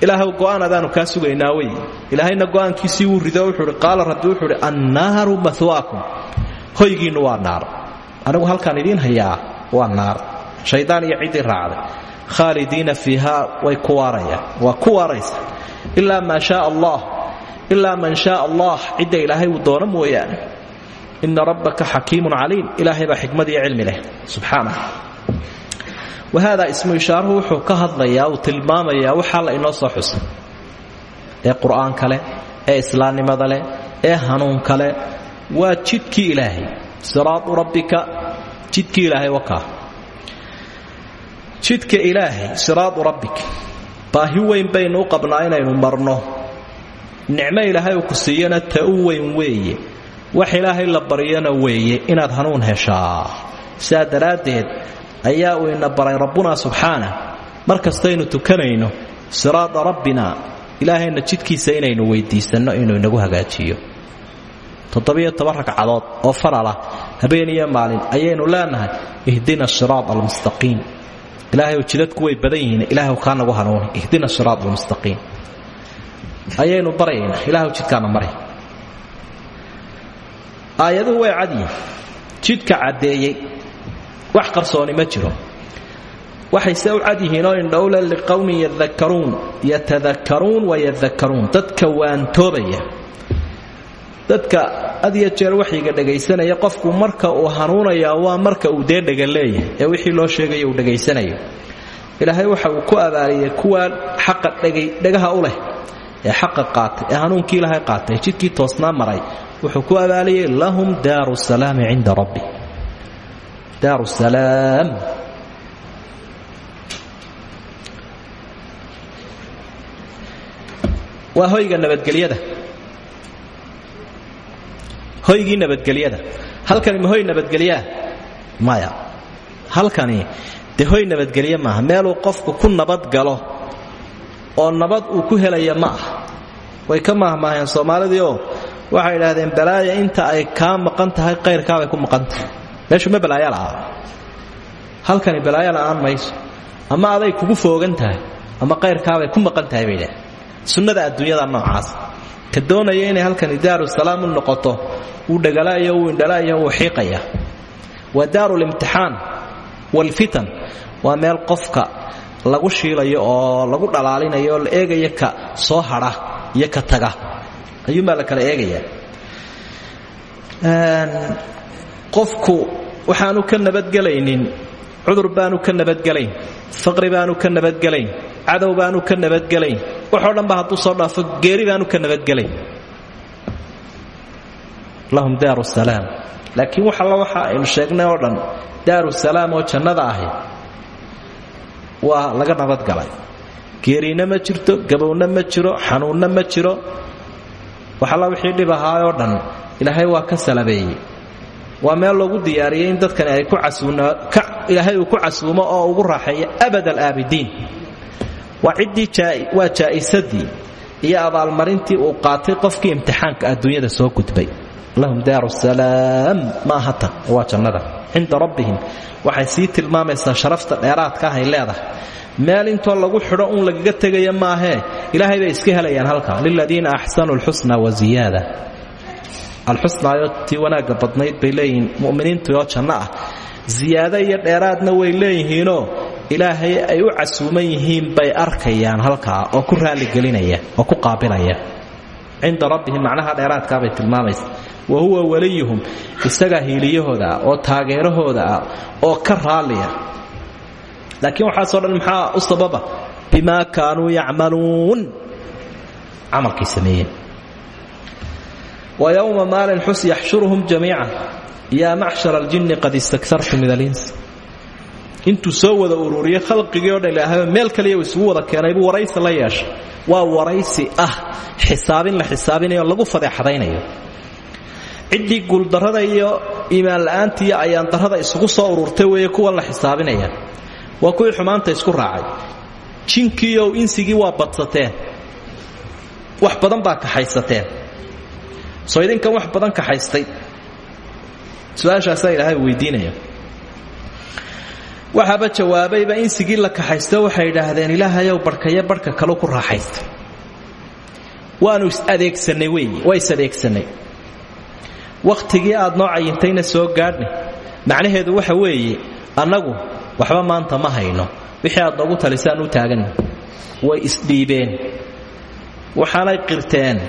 ilaahw go'aan adaanu kaa sugaynaa wey. Ilaahayna go'aankiisii wuu rido wuxuuhi qaala rabbi wuxuu uhi annaaru mahwaakum hoygiinnu waa naar. Anigu halkaan idiin hayaa waa naar. Shaydaan iyo ciddii raacday. Khaalidiina fiiha way ku waarayaan waa ku waaraysa. Shaa allah. Ilaa man shaa allah. Cidda ilaahay uu doono mooyaane. Ina rabbaka xakiimun caliim. Ilaahay baa xikmad iyo leh. Subxaanah wahaadaa ismu ishaaruhu wuxuu ka hadlayaa uu tilmaamayaa waxaa la inoo soo xusay ee qur'aanka leh ee islaamnimada leh ee hanuunka leh waa jidkii ilaahay siraadu rabbika jidkii ilaahay wakaa jidka ilaahay siraadu rabbika baahi weyn baynu u qabnaa inaynu marno nicmo ilaahay uu ku siiyana ta u weyn weeye wax ilaahay la baryana weeye inaad hanuun heshaa sidaa daraaddeed ayaa uu ina baray rabbuna subxaana. Mar kastaynu tukanayno siraada rabbina ilaahayna jidkiisa inaynu weydiisanno inuu inagu hagaajiyo. Toddobiyo toban ragcadood oo faralah habeen iyo maalin ayaynu leenahay ihdina siraad almustaqiim. Ilaahay jidadku way badan yihiin kaa nagu hanuuni ihdina siraat almustaqiim. Ayaynu baryaynaa ilahay jidkaana maray. Aayaduhu way cadyihin jidka caddeeyey wax qarsooni ma jiro. Waxayse u cad yihiinoo indhowle liqowmin yadakaruun yatadakaruun wayadakaruun dadka waantoobaya. Dadka had jeer waxyiga dhegaysanaya qofku marka uu hanuunayaa waa marka uu dee leeyahay. Ee wixii loo sheegaya uu dhegaysanayo ilaahay waxa uu ku abaaliyey kuwaa xaqa dhagaha u leh ee xaqa qaatay ee hanuunkii ilaahay qaatay. Jidkii toosnaa maray. Wuxuu ku abaaliyey lahum daaru salaami cinda rabbi daaru salaam waa hoyga nabadgelyada. hoygii nabadgelyada. halkani ma hoy nabadgelyaa maya. halkani dee hoy nabadgelye maaha. meeluu qofku ku nabadgalo oo nabad uu ku helaya ma ah way ka maahmaaheen soomaalidii oo waxay idhaahdeen balaaya inta ay kaa maqan tahay qayrkaabay ku maqantahay meeshu ma balaayo la'aa halkani balaayo la'aan mayso. Ama aday kugu foogan tahay? Ama qayrkaabay ku maqan tahay sunnada adduunyada noocaas. Ka doonaya inay halkani daaru salaam u noqoto wuu dhagalayo wuu indhalaayo wuu xiiqaya. Waa daaru limtixaan waalfitan waa meel qofka lagu shiilayo oo lagu dhalaalinayo eegaya ka soo hadha iyo ka taga. Ayuunbaa la kala eegaya qofku waxaanu ka nabadgelaynin cudur baanu ka nabadgelayn faqri baanu ka nabadgelayn cadow baanu ka nabadgelayn waxoo dhan ba soo dhaafo geeri baanu ka nabadgelayn. Lahum daaru salaam. Laakiin wax alla waxa aynu sheegnay oo dhan daaru salaam oo jannada ahi waa laga nabadgalay. Geeriina ma jirto gabowna ma jiro xanuunna ma jiro. Wax alla wixii dhib ahaayoo dhan ilaahay waa ka salabeeyey waa meel loogu diyaariyey in ku ilaahay ku casuumo oo ugu raaxeeyo abad alaabidiin waa ciddii waa jaa'isadii iyo abaalmarintii uu qaatay qofkii imtixaanka adduunyada soo gudbay. Lahum daaru salaam ma aha tan jannada. Cinda rabbihim waxay sii tilmaamaysaa sharafta dheeraadka ah ay meel intoo lagu xidho un lagaga tegaya maahee ilaahay bay iska helayaan halka liladiina axsanuu lxusna waziyaada alxusnaayo tii wanaagga badnayd bay leeyihiin. Muminiintuoo janno ah. Ziyaado iyo dheeraadna way leeyihiinoo ilaahay ay u casuuman yihiin bay arkayaan halkaa oo ku raaligelinaya oo ku qaabilaya. Cinda rabbihim macnaha dheeraadkaabay tilmaamaysa. Wa huwa waliyuhum isagaa hiiliyahooda ah oo taageerahooda ah oo ka raalliya laakiin waxaasoo dhan maxaa u sababa? Bimaa kaanuu yacmaluun. Camalkay sameeyeen wa yowma maalin xus yaxshuruhum jamiican yaa macshar aljinni qad istaktartum min alins intuu soo wada ururiye khalqigii o dhan ilaahay meel kaliya isugu wada keenay buu waraysi la yeeshay. Waa waraysi ah xisaabin la xisaabinayo lagu fadeexadaynayo. Ciddii guuldarrada iyo iimaan la'aanta iyo ayaandarrada isugu soo ururtay weeye kuwan la xisaabinaya. Waa kuwii xumaanta isku raacay. Jinkiiow insigii waa badsateen. Wax badan baa kaxaysateen soo idinkan wax badan kaxaystay su'aashaasaa ilaahay weydiinaya. Waxaaba jawaabayba insigii la kaxaysto waxay idhaahdeen ilaahayow barhkayo barhka kalu ku raaxaysta waanu is-adeegsanay weeye waa is-adeegsanay wakhtigii aad noo cayintayna soo gaadhnay macnaheedu waxa weeye annagu waxba maanta ma hayno. Wixii aad noogu talisaan u taaganna way isdhiibeen waxaanay qirteen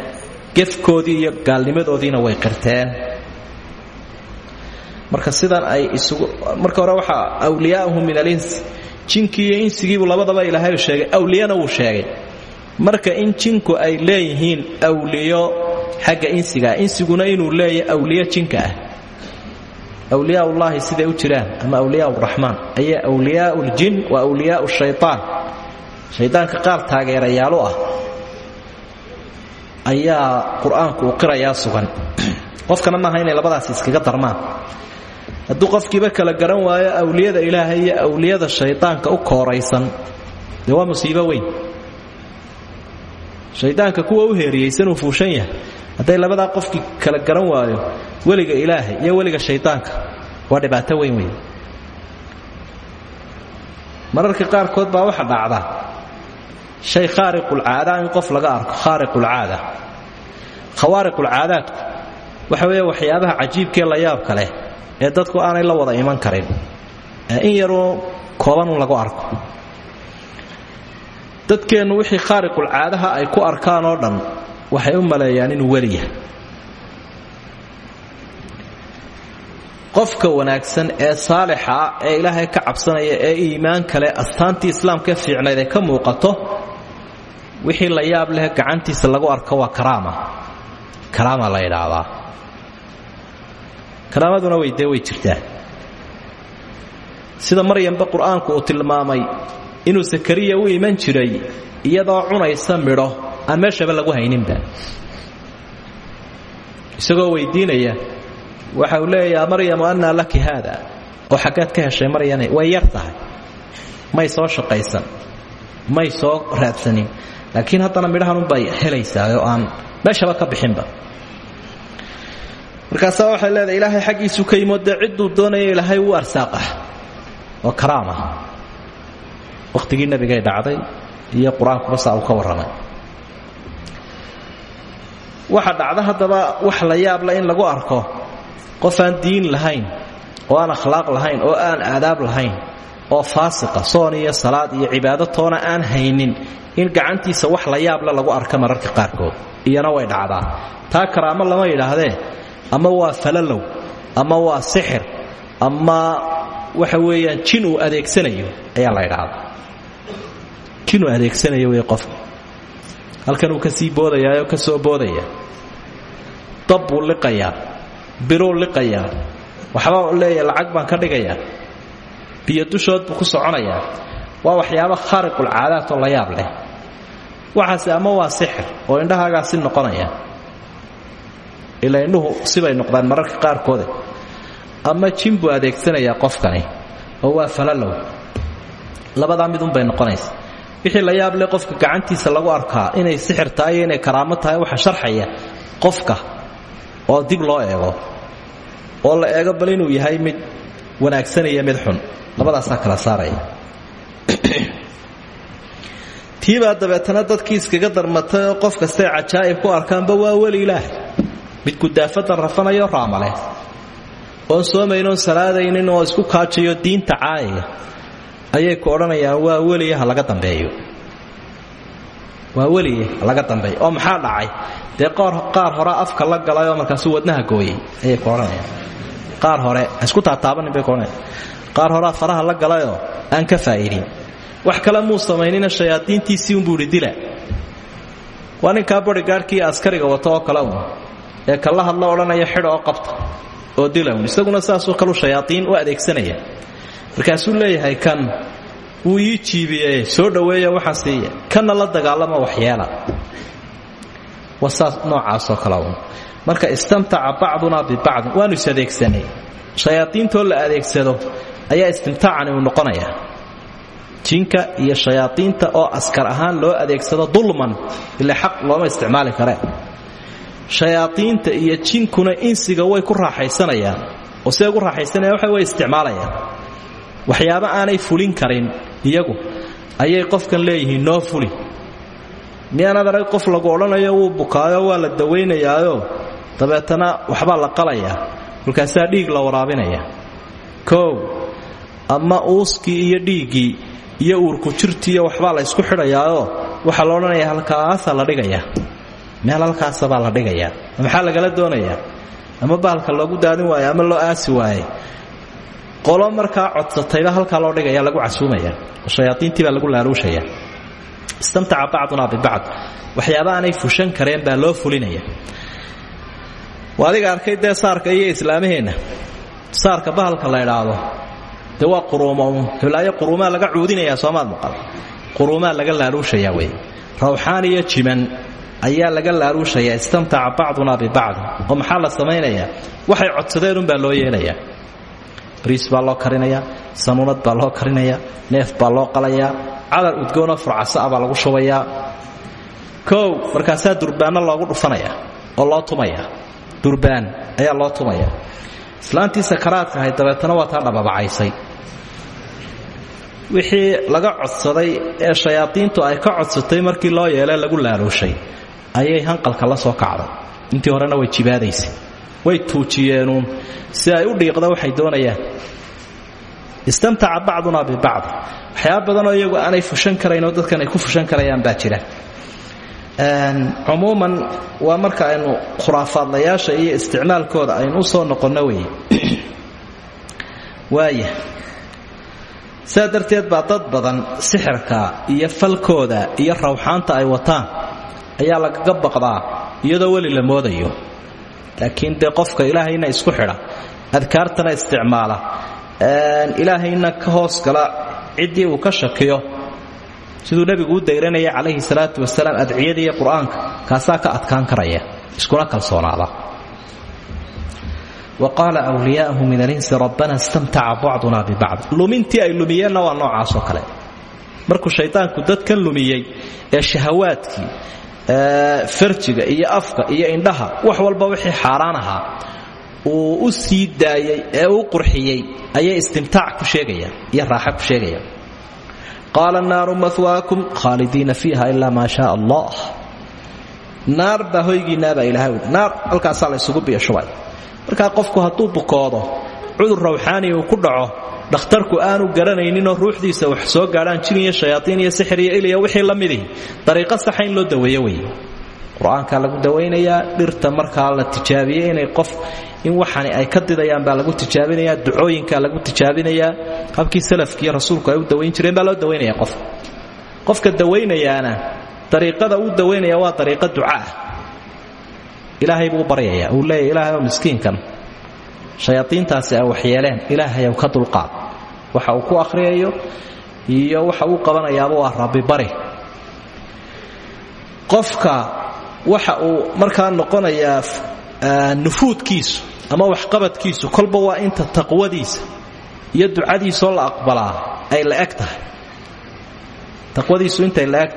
gefkoodii iyo gaalnimadoodiina way qirteen. Marka sidan ay isugu marka hore waxaa awliyaauhu min alins jinkii iyo insigiibuu labadaba ilaahay sheegay. Awliyana wuu sheegay. Marka in jinku ay leeyihiin awliyo xagga insigaa insiguna inuu leeyahay awliyo jinka ah. Awliyaullaahi siday u jiraan ama awliyaa raxmaan ayaa awliyaau ljin wa awliyaau shaytaan shaydaanka qaar taageerayaalu ah ayaa qur'aanku uu qirayaa sugan. Qofkana maaha inay labadaasi iskaga darmaan. Hadduu qofkiiba kala garan waayo awliyada ilaahay iyo awliyada shaydaanka u kooraysan dee waa musiibo weyn. Shaydaanka kuwa u heeriyeysanuu fuushan yahay. Hadday labadaa qofkii kala garan waayo weliga ilaahay iyo weliga shaydaanka waa dhibaato weyn weyn. Mararka qaarkood baa waxa dhacda shay khaariqulcaada in qof laga arko khaariqulcaada khawaariqulcaadaadku waxa weeye waxyaabaha cajiibkee la yaabka leh ee dadku aanay la wada iman karin. In yaruu koobanun lagu arko. Dadkeennu wixii khaariqulcaadaha ay ku arkaan oo dhan waxay u maleeyaan inuu weliya qofka wanaagsan ee saalixa ah ee ilaahay ka cabsanaya ee iimaan kale astaantii islaamka fiicnayd ay ka muuqato wixii la yaab leh gacantiisa lagu arko waa karaama. La yidhaahdaa. Karaamaduna weydee way jirtaa. Sida maryamba qur'aanku uu tilmaamay inuu sakariya u iman jiray iyadoo cunaysa midho aan meeshaba lagu hayninba. Isagoo weydiinaya waxa uu leeyaha maryamu annaa laki haada. Oo xaggeed ka heshay maryane way yar tahay. May soo shaqaysan. May soo raadsanin laakiin haddana midhahanunbay helaysaa oo aan meeshaba ka bixinba. Markaasaa waxay leedahay ilaahay xaggiisu ka yimo dee cidduu doonaya ilaahay wuu arsaaqah oo karaama wakhtigii nebigay dhacday iyo qur'aankuba uu ka warramay. Waxa dhacda haddaba wax la yaabla in lagu arko qof aan diin lahayn oo aan akhlaaq lahayn oo aan aadaab lahayn oo faasiqa soon iyo salaad iyo cibaado aan haynin in gacantiisa wax la yaable lagu arka mararka qaarkood. Iyana way dhacdaa. Taa karaamo lama yidhaahdee ama waa falalow ama waa sixir ama waxa weeyaan jin uu adeegsanayo ayaa la ydhaahdaa jin uu adeegsanayo wey qofka halkan uu ka sii boodayaayoo ka soo boodaya. Dab buu liqayaa biruu liqayaa waxba leeya lacag baan ka dhigayaa biyo dushood buu ku soconayaa. Waa waxyaaba khaariqulcaadaat oo la yaab leh waxaase ama waa sixir oo indhahaagaasi noqonaya. Ila indhuhu sibay noqdaan mararka qaarkoode ama jin buu adeegsanayaa qofkani oo waa falalow. Labadaa midunbay noqonaysa. Wixii la yaab leh qofka gacantiisa lagu arkaa inay sixir tahay iyo inay karaamo tahay waxa sharxaya qofka oo dib loo eego. Oo la eego bal inuu yahay mid wanaagsanaya mid xun. Labadaasaa kala saaraya tiibaa dabeetana dadkii iskaga darmatay oo qof kastay cajaa'ib ku arkaanba waa weli ilaahay. Mid gudaafadan rafanayo raamale oon soomaynoon salaadaynin oo isku kaajayo diinta caayaya ayay ku odhanayaan waa weliya ha laga dambeeyo. Waa weliye laga dambeeyo. Oo maxaa dhacay? Dee qaar hore afka la galayoo markaasuu wadnaha gooyey ayay ku odhanayaan. Qaar hore isku taataabanin bay ku qaar horea faraha la galayoo aan ka faa'iidin wax kale muu samaynina shayaadiintiisii unbuu idhi dila. Waa ninkaa borigaadhkii askariga wato oo kale ee kala hadla odhanaya xidho oo qabta oo dila un. Isaguna saasoo kalu shayaadiin u adeegsanaya. Markaasuu leeyahay kan wuu ii jiibiye soo dhoweeya waxaa siiya kanna la dagaalama waxyeela. Waa saas noocaasoo kale un. Marka istamtaca bacduna bibacdin waanu is adeegsanay shayaadiintoo la adeegsado ayaa istimtaacani uu noqonaya jinka iyo shayaadiinta oo askar ahaan loo adeegsado dulman ile xaq looma isticmaali kare. Shayaadiinta iyo jinkuna insiga way ku raaxaysanayaan oo siday gu raaxaysanayaan waxa way isticmaalayaan. Waxyaabo aanay fulin karin iyagu ayay qofkan leeyihiin noo fuli. Miyaanaad arag qof lagu odhanayo wuu bukaayo waa la dawaynayaayo dabeetana waxbaa la qalayaa kolkaasaa dhiig la waraabinaya koow ama uuskii iyo dhiiggii iyo uurku jirtiiyo waxbaa la ysku xidhayaao. Waxaa la halkaasaa la dhigayaa. Meel halkaasabaa la dhigayaa. Maxaa lagala doonayaa? Ama bahalka loogu daadin waaye ama loo aasi waaye? Qolo markaa codsatayba halkaa loo dhigaya lagu casuumaya shayaaiintii baa lagu laaluushaya istamtaca bacduna bibacd. Waxyaaba aanay fushan kareen baa loo fulinaya. Adiga arkay dee iyo islaamaheenna. Saarka bahalka la idhaahdo dee waa hiblaayo quruumaa laga cuudinayaa soomaad maqal. Quruumaa laga laaluushayaa wey. Rawxaan jiman ayaa laga laaluushayaa istamtaca bacduna bibacd. Oo maxaa la samaynayaa? Waxay codsadeenunbaa loo yeelayaa. Bariis baa loo karinayaa sanuunad baa loo karinayaa neef baa loo qalayaa cadar udgoonoo furcasa ah baa lagu shubayaa. Kow markaasaa durbaanno loogu dhufanaya oo loo tumaya durbaan ayaa loo tumaya islaantii sakaraadka ahayd waa taa dhababacaysay wixii laga codsaday ee shayaadiintu ay ka codsatay markii loo yeele lagu laaluushay ayay hanqalka la soo kacday intii horena way jibaadaysay way tuujiyeenuun si ay u dhiiqda waxay doonayaan istamtaca bacduna bibacd. Waxyaaba badanoo iyagu aanay fushan karaynoo dadkan ay ku fushan karayaan baa jira. Cumuuman waa marka aynu khuraafaadlayaasha iyo isticmaalkooda aynu u soo noqonno weeye. [CLEARS THROAT] Waaya saa darteed baa dad badan sixirka iyo falkooda iyo rawxaanta ay wataan ayaa lagaga baqdaa iyadoo weli la moodayo. Laakiin dee qofka ilaahayna isku xidha adkaartana isticmaala. Ilaahayna ka hoos gala ciddii uu ka shakiyo. Siduu nebigu u dayranaya calayhi salaatu wasalaam adciyada iyo qur'aanka kaasaa ka adkaan karaya iskuna kalsoonaada wa qaala wliyaa'uhu min alinsi rabbana istamtaca bacduna bibacd lumintii ay lumiyeenna waa noocaasoo kale markuu shaydaanku dadkan lumiyey ee shahawaadkii farjiga iyo afka iyo indhaha wax walba wixii xaaraan ahaa uu u sii daayey ee u qurxiyey ayay istimtaac ku sheegayaan iyo raaxa ku sheegayaan qaala naaru mahwaakum khaalidiina fiiha ilaa maa shaa allah naar baa hoygiinnaabaa ilahay ui naar halkaasaa la ysugu biyashubay markaa qofku hadduu bukoodo cudur rawxaani uu ku dhaco dhakhtarku aanu garanayninoo ruuxdiisa wax soo gaadhaan jin iyo shayaaiin iyo sixir iyo iliya wixii la midii dariiqo saxa in loo daweeyo wey qur'aankaa lagu dawaynayaa dhirta markaa la tijaabiyey inay qof in waxani ay ka didayaan baa lagu tijaabinayaa ducooyinkaa lagu tijaabinayaa habkii salafkiiyo rasuulku ay u dawayn jireen baa loo dawaynaya qof. Qofka dawaynayaana dariiqada uu dawaynaya waa dariiqo ducaah ilaahay buu baryaya uu leeyahy ilaahay oo miskiinkan. Shayaadiintaasi ay waxyeeleen ilaahayow ka dulqaad. Waxa uu ku akhriyayo iyo waxa uu qabanayaaba waa rabbi bari. Qofka waxa uu markaa noqonayaa nufuudkiisu ama waxqabadkiisu kolba waa inta taqwadiisa iyo ducadiisoo la aqbalaa ay la eg tahay. Taqwadiisu intay la eg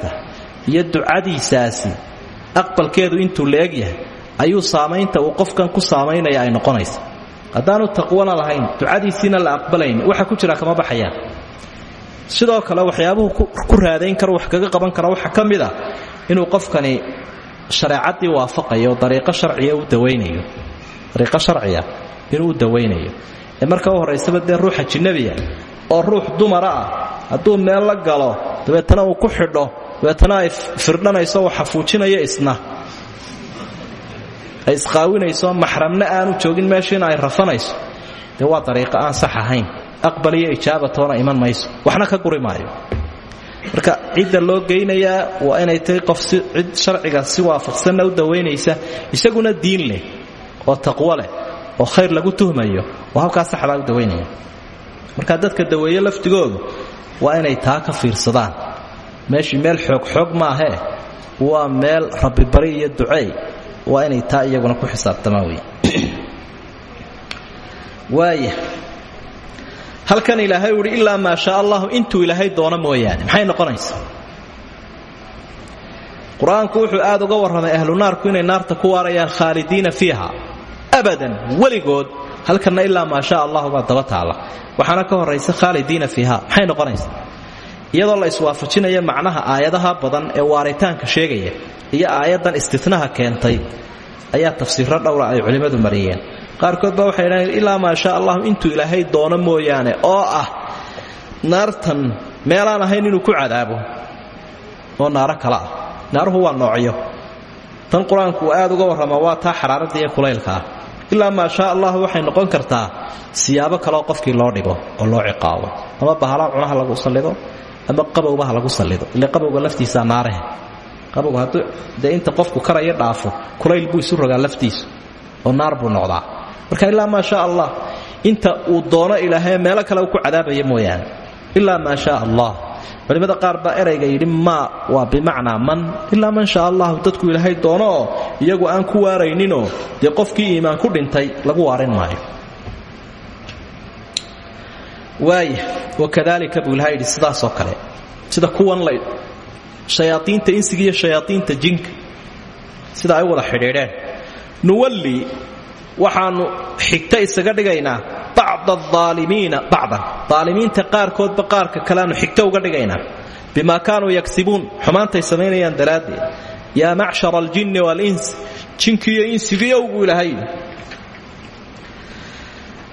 iyo ducadiisaasi aqbalkeedu intuu la eg yahay ayuu saamaynta uu qofkan ku saamaynaya ay noqonaysa. Haddaanu taqwana lahayn ducadiisiina la aqbalayn waxa ku jira kama baxayaan sidoo kale waxyaabuhu ku raadayn karo wax kaga qaban kara waxaa ka mid a inuu qofkani shareecadii waafaqayo dariiqo sharciya u dawaynayo dariiqo sharciya inuu dawaynayo ee marka u horraysaba dee ruuxa jinnabiya oo ruux dumara ah hadduu meel la galo dabeetana uu ku xidho dabeetana ay firdhanayso oo xafuujinayo isna ay isqaawinayso maxramna aanu joogin meeshiina ay rafanayso. Dee waa dariiqo aan sax ahayn. Aqbal iyo ijaabatoona iman mayso. Waxna ka guri marka cidda loo geynayaa waa inay tahay qof cid sharciga si waafaqsanna u dawaynaysa isaguna diin leh oo taqwo leh oo khayr lagu tuhmayo oo halkaa saxdaa u dawaynaya marka dadka daweeye laftigoodu waa inay taa ka fiirsadaan. Meeshii meel xoogxoog maahee waa meel rabbibari iyo duceey waa inay taa iyaguna ku xisaabtamaan wey [COUGHS] waaya halkan ilaahay uhi ilaa maa shaa allahu intuu ilaahay doono mooyaane maxay noqonaysaa? Qur'aanku wuxuu aad uga warramay ahlu naarku inay naarta ku waarayaan khaalidiina fiiha abadan weligood halkanna ilaa maa shaa allahu baa daba taalla waxaana ka horaysa khaalidiina fiiha maxay noqonaysaa iyadoo la iswaafajinaya macnaha aayadaha badan ee waaritaanka sheegaya iyo aayaddan istinaha keentay ayaa tafsiiro dhowra ay culimmadu mariyeen. Qaarkood baa waxay dhahaen ilaa maa shaa allahu intuu ilaahay doono mooyaane oo ah naartan meelaan ahayn inuu ku cadaabo oo naaro kale ah. Naaruhu noocyo. Tan qur'aanku aad uga warrama waa taa xaraaradda iyo kulaylka ah. Ilaa maa shaa allahu waxay noqon kartaa siyaabo kaleoo qofkii loo dhigo oo loo ciqaabo. Ama bahala cunaha lagu sallido ama qabowbaha lagu sallido ile qabowga laftiisaa naarahe qabowga hadduu dee inta qofku karaya dhaafo kulayl buu isu rogaa laftiisu. Oo naar buu noqdaa. Marka ilaa maa shaa allah inta uu doono ilaahay meelo kale ku cadaabaya mooyaane. Ilaa maa shaa allah culimmada qaar baa erayga yidhi waa bimacnaa man? Ilaa man shaa allahu dadku ilaahay doono oo iyagu aan ku waarayninoo dee qofkii iimaan ku dhintay lagu waarin maayo waaya wakadalika buu ilahay yidhi sidaasoo kale sida kuwan la shayaaiinta insiga iyo shayaaiinta jinka sida ay wada xidhiidheen. Nuwalli waxaannu xigta isaga dhigaynaa bacda aalimiina bacdan. Aalimiinta qaarkoodba qaarka kaleaanu xigto uga dhigaynaa. Bima kaanuu yagsibuun xumaantay samaynayaan daraaddeed yaa macshara aljinni waalins jinkiiyo insigiiyowgu ilaahay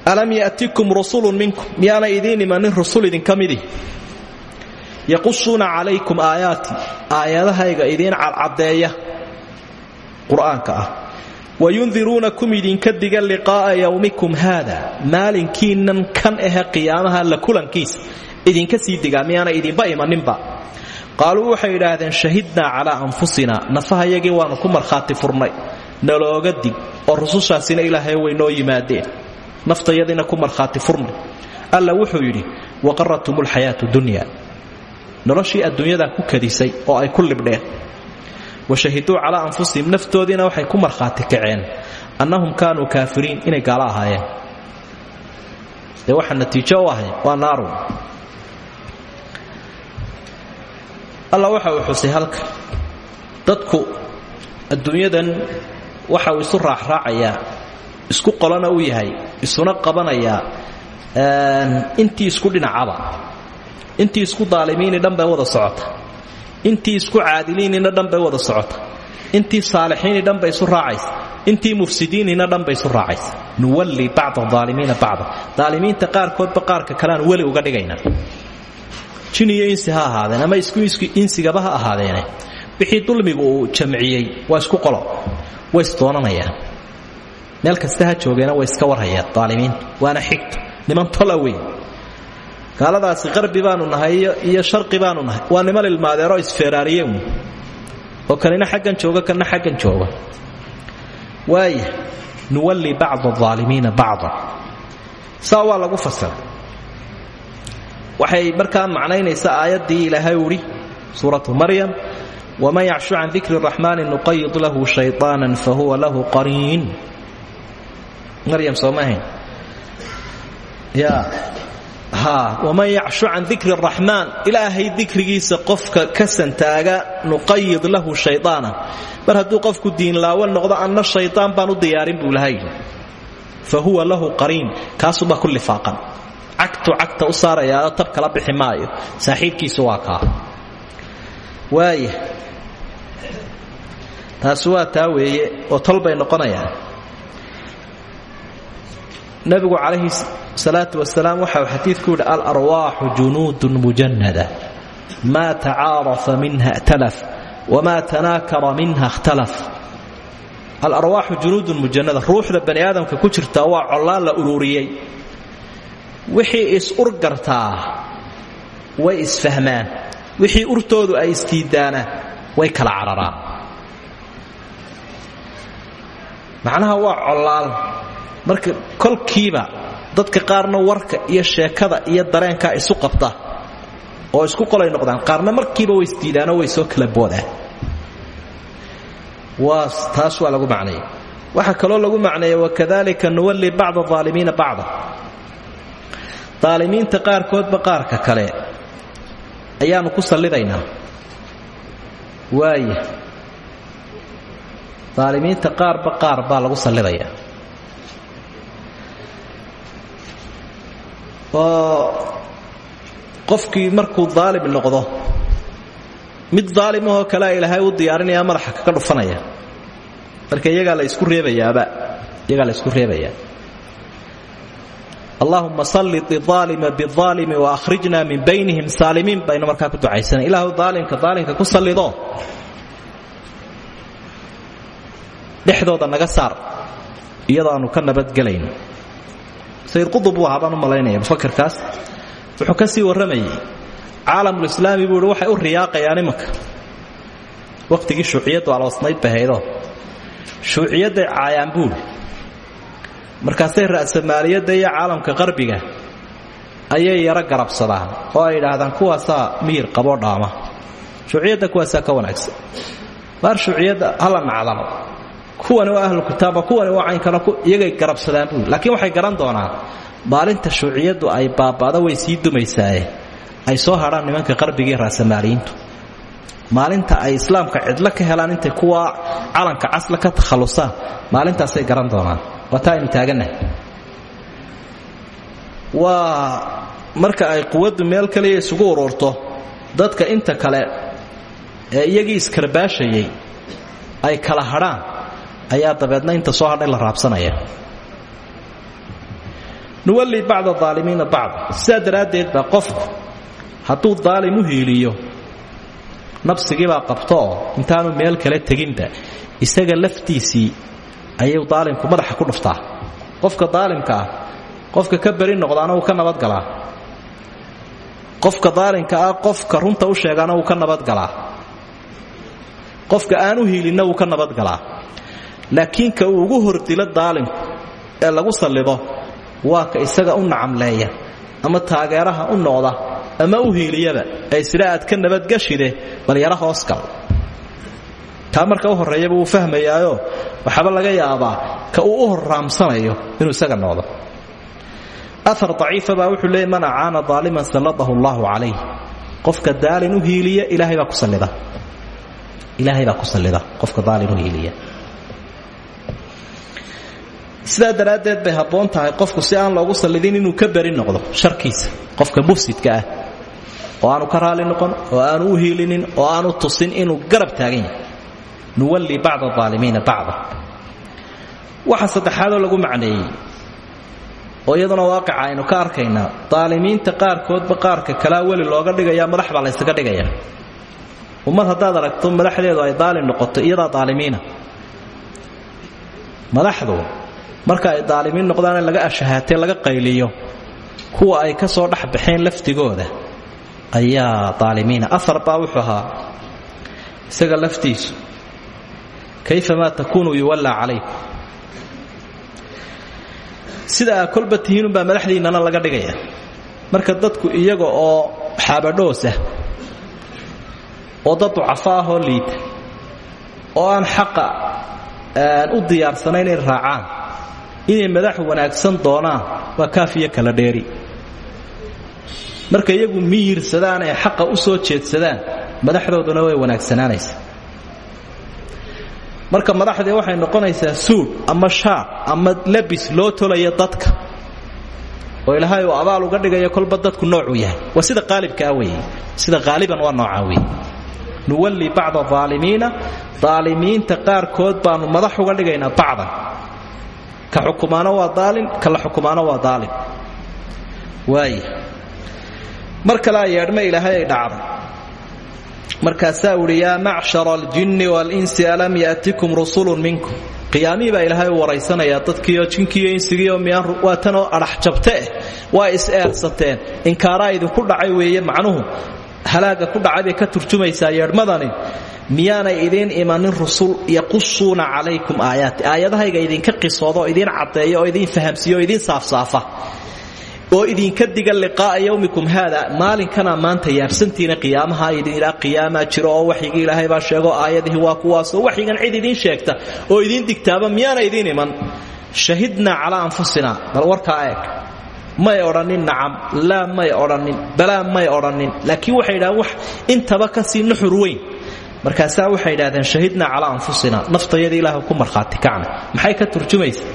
alam yatikum rusulun minkum? Miyaana idiin imanin rusul idinka midi. Yaqusuuna calaykum aayaati. Aayadahayga idiin cadcadeeya qur'aanka ah. Wayundiruunakum idinka diga liqaa'a yowmikum haada. Maalinkiinnan kan ahe qiyaamaha la kulankiisa idinka sii digaa miyaana idinba imaninba. Qaaluu waxay idhaahdeen shahidnaa anfusina. Nafahayagii waannu ku markhaati furnay. Nalooga dig. Oo rusushaasina ilaahay way noo yimaadeen naftayadiina ku markhaati furnay alla wuxuu yidhi waqaratum lxayaatu dunya. Noloshii adduunyadaa ku kadisay oo ay ku libdheen. Washahiduu calaa anfusihim naftoodiina waxay ku markhaati kaceen annahum kaanuu kaafiriin inay gaalo ahaayeen. Dee waxa natiijo ahay waa naarun alla waxa uu xusay halka. Dadku adduunyadan waxa uu isu raacraacayaa isku qolana u yahay isuna qabanayaa intii isku dhinacaba intii isku daalimiini dhan bay wada socota. Intii isku caadiliinina dhan bay wada socota. Intii saalixiini dhan bay isu raacaysa. Intii mufsidiinina dhan bay isu raacaysa. Nuwalli bacda aalimiina bacda. Daalimiinta qaarkoodba qaarka kaleaan weli uga dhigaynaa jin insi ha ahaadeen ama isku insigaba ha ahaadeene wixii dulmigu uu waa isku qolo. Way isdoonanayaan meel kasta ha joogeena way iska warhayaan aalimiinta waana xigta. Niman tola weyn. Gaaladaasi qarbi baanu nahay iyo shari baanu nahay. Waa niman ilmaadeero isfeeraariye oo kanina xaggan jooga kana xaggan jooga. Waaya nuwalli bacda aalimiina bacdan saa waa lagu fasiray waxay markaa macnaynaysaa aayaddii ilaahay uhi suuratu maryam waman yacshu can dikri raxmaani nuqayid lahu shayطaana fahuwa lahu qariin maryam sooma ahayn? Waman yacshu can dikri raxmaan ilaahay dikrigiisa qofka ka santaaga nuqayid lahu shayaana mar hadduu qofku diinlaawo noqdo anna shayaan baan u diyaarin buu lahay fa huwa lahu qariin. Kaasubaa ku lifaaqan. Cagtu cagta u saarayaao tab kala bixi maayo. Waa kaa. Waaya taasi waa taa weeye nabigu calayhi salaatu wasalaam waxa uu xadiidku yidhi alarwaaxu junuudun mujanada maa tacaarafa minha اtalaf wamaa tanaakara minha اkhtalaf alarwaaxu junuudun mujanada ruuxda bani aadamka ku jirtaa waa collaan la ururiyey. Wixii is-urgartaa way isfahmaan wixii urtoodu ay istiidaana way kala cararaan. Macnaha waa collaal marka kolkiiba dadka qaarna warka iyo sheekada iyo dareenkaa isu qabta oo isku qolay noqdaan qaarna markiiba way isdiidaanoo way soo kala boodaan taas waa lagu macneeya waxaa kaloo lagu macneeya wakadalika nuwalli bacda aalimiina bacda. Aalimiinta qaarkoodba qaarka kale ayaanu ku sallidaynaa. Waaya aalimiinta qaarba qaar baa lagu sallidayaa oo qofkii markuu daalim noqdo mid daalimahoo kalea ilaahay u diyaarinaya madaxa kaga dhufanaya. Marka iyagaa la isku reebayaaba iyagaa la isku reebayaa. Allahuma sallit iaalima biaalimi waahrijna min baynihim saalimiin baynu markaa ku ducaysana. Ilaahu daalimka daalimka ku sallido. Dhexdooda naga saar iyadoo aanu ka nabadgelayno sayid qudub buu ahaa u malaynaya. Mufakarkaas wuxuu ka sii warramayay. Caalamulislaami buu ihi waxay u riyaaqayaan imanka wakhtigii shuuciyaddu aloosnayd bahaydoo shuuciyadday caayaan buuli markaasay ra'samaaliyadda iyo caalamka qarbiga ayay yaro garabsadaan oo ay idhaahdaan kuwaasaa miyir qaboo dhaama. Shuuciyadda kuwaasaa ka wanaagsan. Maar shuuciyadda hala nacdano kuwani waa ahlu kitaaba kuwani waa caynkana iyagay garabsadaan laakiin waxay garan doonaan maalinta shuuciyaddu ay baaba'do way sii dumaysaaye. Ay soo hadhaan nimanka qarbiga iyo raasamaaliyiintu maalinta ay islaamka cidlo ka helaan intay kuwa calanka casla ka takhallusaan maalintaasay garan doonaan. Waa taa aynu taagannahay marka ay quwaddu meel kaliya isugu ururto dadka inta kale ee iyagii iskarbaashayay ay kala hadhaan ayaa dabeedna inta soo hadhay la raabsanaya. Nuwallii bacda aalimiina bacd. Sidaa daraaddeed baa qofku hadduu daalim u hiiliyo nafsigiibaa qabto oo intaanu meel kale teginba isaga laftiisii ayuu daalimku madaxa ku dhuftaa. Qofka daalimka ah qofka ka beri noqdaana wuu ka nabadgalaa qofka daalimka ah qofka runta u sheegaana wuu ka nabadgalaa qofka aan u hiilinna wuu ka nabadgalaa laakiin ka uu ugu hordilo daalimku ee lagu sallido waa ka isaga u nacamleeya ama taageeraha u noqda ama u hiiliyaba ee sida aad ka nabadgashide bal yara hoos gal kaa marka u horreeyaba wuu fahmayaayo waxaaba laga yaabaa ka uu u inuu isaga noqdo. Aar daciifa baa wuxuu leeyay man acaana daaliman salladahu allaahu calayh qofka daalin u hiiliya ilaahay baa ku sallida qofka daalin u hiiliya sidaa daraaddeed bay habboon tahay qofku si aan loogu sallidin inuu ka beri noqdo sharkiisa qofka mufsidka ah oo aanu ka raali noqon oo aanu u hiilinin oo aanu tusin inuu garab taagan yahay. Nuwalli bacda aalimiina bacda. Waxa saddexaadoo lagu macneeyey oo iyaduna waaqica aynu ka arkaynaa daalimiinta qaarkoodba qaarka kalaa weli looga dhigaya madax baa laysaga dhigaya ummad haddaad aragto madaxdeedu ay daalim noqoto iyadaa daalimiina madaxdu marka ay daalimiin noqdaane laga ashahaatee laga qayliyo kuwa ay ka soo dhex baxeen laftigooda ayaa daalimiina. Aar baa wuxuu ahaa isaga laftiisu kayfamaa takuunu yuwallaa calaykum? Sida aa kolba tihiinunbaa madaxdiinnana laga dhigaya marka dadku iyaga oo xaabadhoosah oo dad ducafo ah oo liita oo aan xaqa u diyaarsanayn inay raacaan inay madax wanaagsan doonaan waa kaafiyo kala dheeri. Marka iyagu miyirsadaan ee xaqa u soo jeedsadaan madaxdooduna way wanaagsanaanaysa marka madaxdii waxay noqonaysaa suud ama shaar ama labis loo tolaya dadka oo ilaahay uu abaal uga dhigayo kolba dadku noocuu yahay. Waa sida qaalibkaa weeye. Sida haaliban waa noocaa weeye. Nuwalli bacda aalimiina daalimiinta qaarkood baanu madax uga dhigaynaa bacdan ka xukumaano waa daalin ka la xukumaano waa daalin. Waaya mar kalea yeedhma ilaahay ay dhacday. Markaasaa uhi yaa macshara aljinni waalinsi alam yaatikum rusulun minkum? Qiyaamihii baa ilaahay u waraysanayaa dadkiioo jinkiiyo insigiioo miyaan waa tanoo adhax jabteeh waa is-eersateen inkaaraa idinku dhacay weeye macnuhu halaaga ku dhacay ka turjumaysaa yeedhmadani miyaanay idiin imanin rusul yaqusuuna calaykum aayaati. Aayadahayga idinka qisooda oo idiin caddeeya oo idiin fahamsiiya saafsaafa oo idinka diga liqaa'a yowmikum haada maalinkana maanta yaabsantiina qiyaamaha idin ilaa qiyaamaa jiro oo waxyigii ilaahay baa sheego aayadihii waa kuwaasoo waxyigan cid idiin sheegta oo idiin digtaaba miyaana idiin iman. Shahidnaa calaa anfusina bal warkaa eeg may odhanin nacam. Laa may odhanin balaa may odhanin laakiin waxay yidhahdeen wax intaba ka sii nuxur weyn. Markaasaa waxay idhahdeen shahidnaa calaa anfusina naftayada ilaah ku markhaati kacna. Maxay ka turjumaysa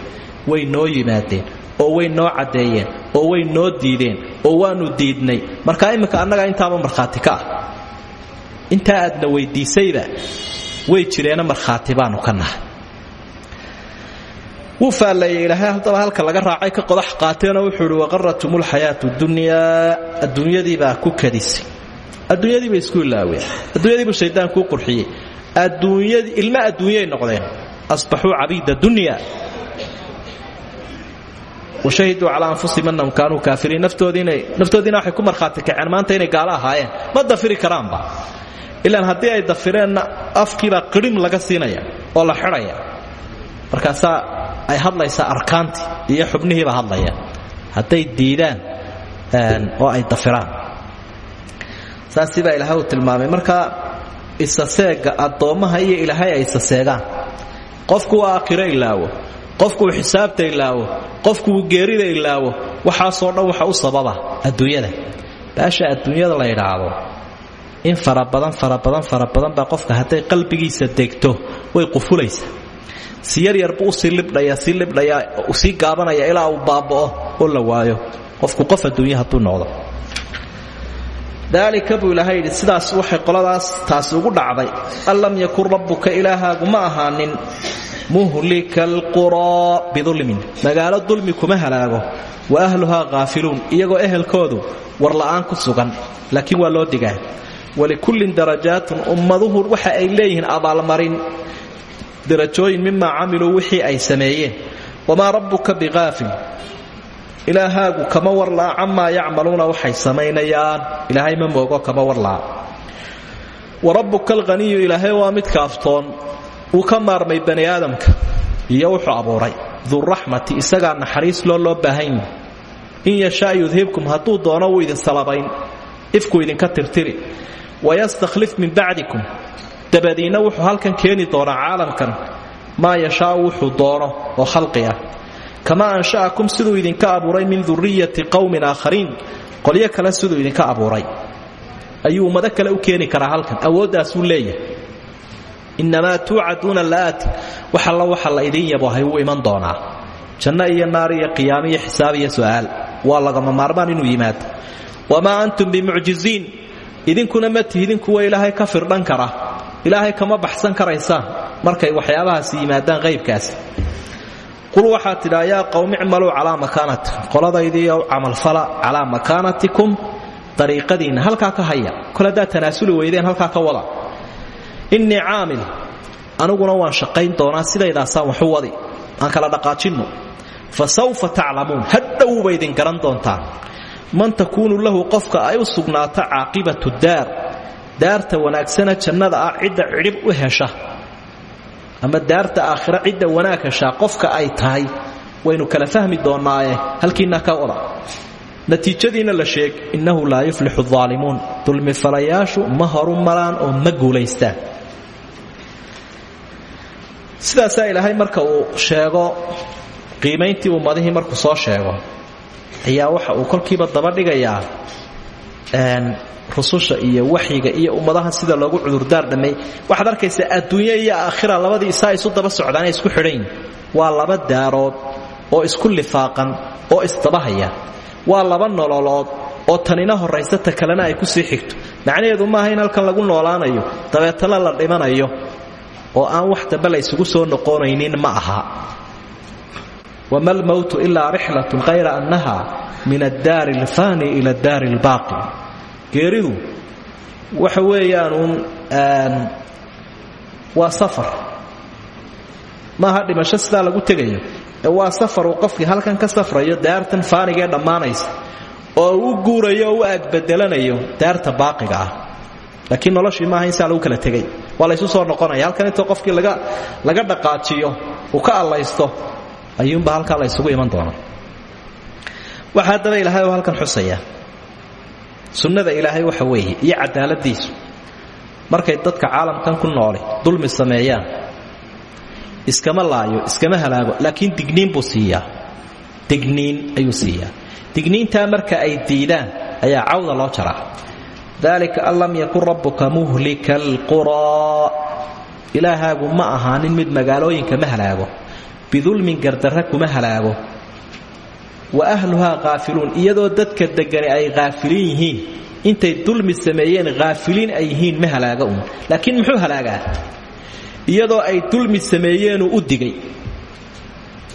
way noo yimaadeen oo way noo caddeeyeen oo way noo diideen oo waanu diidnay. Markaa imminka annagaa intaaba markhaati ka ah. Intaa aadna weydiisayba way jireena markhaati baanu ka nahay wuu faalleeyey ilaahay haddaba halka laga raacay ka qodax qaateenoo wuxuu ihi waqaratum lxayaatu dunyaa adduunyadiibaa ku kadisay. Adduunyadiiba isku ilaaween. Adduunyadiibuu shaydaankuu qurxiyey. Adduunyadi ilmo adduunyay noqdeen. Asbaxuu cabiida dunya. Washahiduu calaa anfusihim annahum kaanuu kaafiriin. Naftoodiina waxay ku markhaati kaceen. Maanta inay gaalo ahaayeen. Ma dafiri karaanba. Ilaan haddii ay dafireenna afkiibaa qidhim laga siinaya oo la xidhaya. Markaasaa ay hadlaysaa arkaantii iyo xubnihiiba hadlaya. Hadday diidaan oo ay dafiraan. Saasi baa ilaahay uu tilmaamay. Markaa isaseega addoommaha iyo ilaahay ay isaseegaan qofku uu aakhiro ilaawo. Qofkuu xisaabta ilaawo. Qofkuu geerida ilaawo. Waxaasoo dhan waxa u sababa adduunyada. Baasha adduunyada la yidhaahdo in farabadan farabadan farabadan baa qofka hadday qalbigiisa degto way qufulaysaa si yaryar buu u sii libdhaya sii libdhaya sii gaabanaya ilaa uu baaba'o oo la waayo. Qofku qof adduunya hadduu noqdo. Daalika buu ilaahay sidaas waxay qoladaas taasi ugu dhacday. An lam yakun rabbuka ilaahaagu ma ahaanin. Muhlika alquraa bidulmin. Magaalo dulmi kuma halaago. Wa ahluhaa khaafiluun iyagoo ehelkoodu warla'aan ku sugan. Laakiin waa loo digaa. Walikullin darajaatun ummaduhu waxa ay leeyihiin abaalmarin darajooyin mimaa camiluu wixii ay sameeyeen. Wamaa rabbuka biqaafil ilaahaagu kama warlaa camaa yacmaluuna waxay samaynayaan. Ilaahay ma moogo kama warlaa. Wa rabbuka alqaniyu ilaahay waa mid kaaftoon. Wuu ka maarmay bani aadamka iyo wuxuu abuuray. Duraxmati isagaa naxariis loo loo baahan yahi in yashaa yudhibkum hadduu doono wuu idin salabayn. Ifku idinka tirtiri. Wayastakhlif min bacdikum dabadiinna wuxuu halkan keeni doonaa caalamkan. Maa yashaau wuxuu doono oo khalqi ah. Kamaa ansha'akum siduu idinka abuuray min duriyati qowmin aakhariin qolyo kale siduu idinka abuuray. Ayuu ummado kale u keeni karaa halkan. Awooddaasuu leeyahay. Innamaa tuucaduuna la'aati wax alla waxa la idiin yabohay wuu iman doonaa. Janno iyo naar iyo qiyaamo iyo xisaab iyo su'aal. Waa lagama maarmaan inuu yimaado wamaa antum bimucjiziin. Idinkuna ma tihidin kuwa ilaahay ka firdhan kara ilaahay kama baxsan karaysaan markay waxyaabahaasi yimaadaan qaybkaasi qul waxaad tidhaa yaa qowmi icmaluu calaa makaanatikum qoladaydiiyo camalfala calaa makaanatikum. Dariiqadiinna halkaa ka haya. Kol haddaad tanaasuli weydeen ka wada. Innii caamil aniguna waan shaqayn doonaa sidaydaasaan waxu wadi. Aan kala dhaqaajinno. Fa sawfa taclamuun hadhowba idin garan doontaan man takuunu lahu qofka ay u sugnaato caaqibatu daar daarta wanaagsana jannada ah cidda cidhib u hesha. Ama daarta aakhira cidda wanaag heshaa qofka ay tahay waynu kala fahmi doonnaaye halkiinna ka wada natiijadiina la sheeg innahu laa yuflixu aalimuun dulmifalayaashu ma horu maraan oo ma guulaystaan sidaasaa marka uu sheego qiimayntii ummadihii markuu soo sheego ayaa waxa uu kolkiiba daba dhigayaa rususha iyo waxyiga iyo ummadaha sida loogu cudurdaar dhammay. Waxaad arkaysaa adduunyo iyo aakhira labadii isaa isu daba socdaanay isku xidhayn. Waa laba daarood oo isku lifaaqan oo isdabahaya waa laba nololood oo tanina horaysa ta kalena ay ku sii xigto. Macnaheedu maaha in halkan lagu noolaanayo dabeetana la dhimanayo oo aan wax dambe la soo noqonaynin ma aha. Wama lmowtu ilaa rixlatun hayra annaha min addaari alfani ila addaari albaaqi geeridu waxa weeyaanuun waa safar. Maaha dhimasho sidaa lagu tegayo. Ee waa safar uu qofkii halkan ka safrayo daartan faanigee dhammaanaysa. Oo u guurayo oo u agbedelanayo daarta baaqiga ah. Laakiin noloshii maaha in saa lagu kala tegay. Waa laysu soo noqonaya. Halkan intoo qofkii laga dhaqaajiyo uu ka allaysto ayuunba halkaa la ysugu iman doona waxa haddaba ilaahay halkan xusaya sunnada ilaahay waxa weeye iyo cadaaladiisu. Markay dadka caalamkan ku noole dulmi sameeyaan iskama laayo iskama halaago laakiin digniin buu siiyaa. Digniin ayuu siiyaa. Digniintaa marka ay diidaan ayaa cawda loo jaraa. Dalika an lam yakun rabbuka muhlika alquraa ilaahaagu ma ahaanin mid magaalooyinka ma halaago. Bidulmin gardarra kuma halaago wa ahluhaa qaafiluun iyadoo dadka degani ay haafiliin yihiin. Intay dulmi sameeyeen haafiliin ay yihiin ma halaaga uun. Laakiin muxuu halaagaa? Iyadoo ay dulmi sameeyeenuu u digay.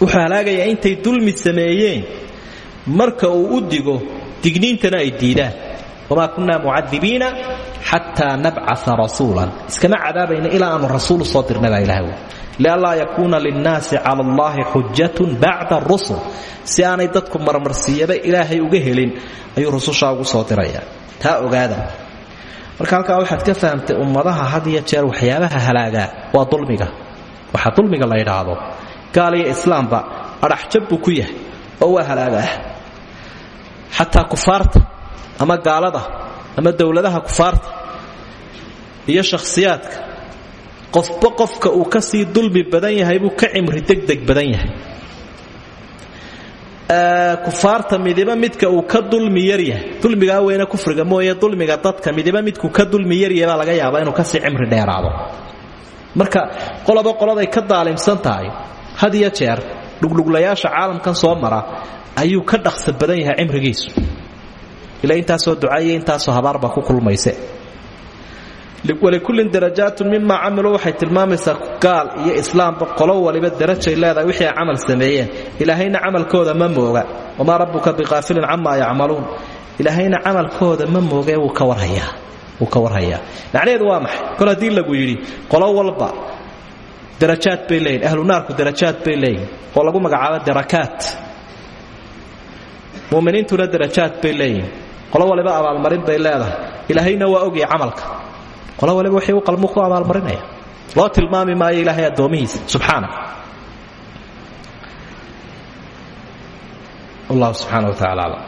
Wuxuu halaagayaa intay dulmi sameeyeen. Marka uu u digo digniintana ay diidaan. Wamaa kunnaa mucadibiina xataa nabcaa rasuulan. Iskama cadaabayna ilaa aanu rasuul u soo dirna lianlaa yakuuna linnaasi cala allahi xujatun bacda arusul si aanay dadku marmarsiyaba ilaahay uga helin ayuu rusushaa ugu soo diraya taa ogaada marka halkaa waxaad ka fahamtay ummadaha had jeer waxyaabaha halaagaa waa dulmiga waxaa dulmiga la yidhaahdo gaal iyo islaamba adhaxjab buu ku yahay oo waa halaagaa xataa kufaarta ama gaalada ama dowladaha kufaarta iyo shakhsiyaadka qofba qofka uu ka sii dulmi badan yahay buu ka cimri degdeg badan yahay. Kufaarta midiba midka uu ka dulmi yaryahay dulmigaa weyne kufriga mooye dulmiga dadka midiba midku ka dulmi yaryahay baa laga yaabaa inuu ka sii cimri dheeraado. Marka qoloba qoladay ka daalimsan tahay had iyo jeer dhugdhuglayaasha caalamkan soo mara ayuu ka dhaqsa badan yahay cimrigiisu. Ila intaasoo ducaiyo intaasoo habaarbaa ku kulmayse walikullin darajaatun mima camiluu waxay tilmaamaysaa gaal iyo islaamba qolo waliba darajay leedahay wixii ay sameeyeen. Ilaahayna camalkooda ma mooga. Wamaa rabbuka biqaafilin camaa yacmaluun. Ilaahayna camalkooda ma warhayaa. Wuu ka warhayaa. Macnaheedu waa maxay? Kol haddii lagu yidhi qolo walba darajaad bay leeyihiin ahlu naarku darajaad bay leeyihiin oo lagu magacaabo darakaat. Muminiintuna darajaad bay leeyihiin qolo waliba abaalmarin bay leedahay. Ilaahayna waa ogya camalka qolo waliba wixii u qalmu ku abaalmarinaya. Loo tilmaami maayo ilaahay addoomihiisa. Subxaana wallahu subxaana wa tacala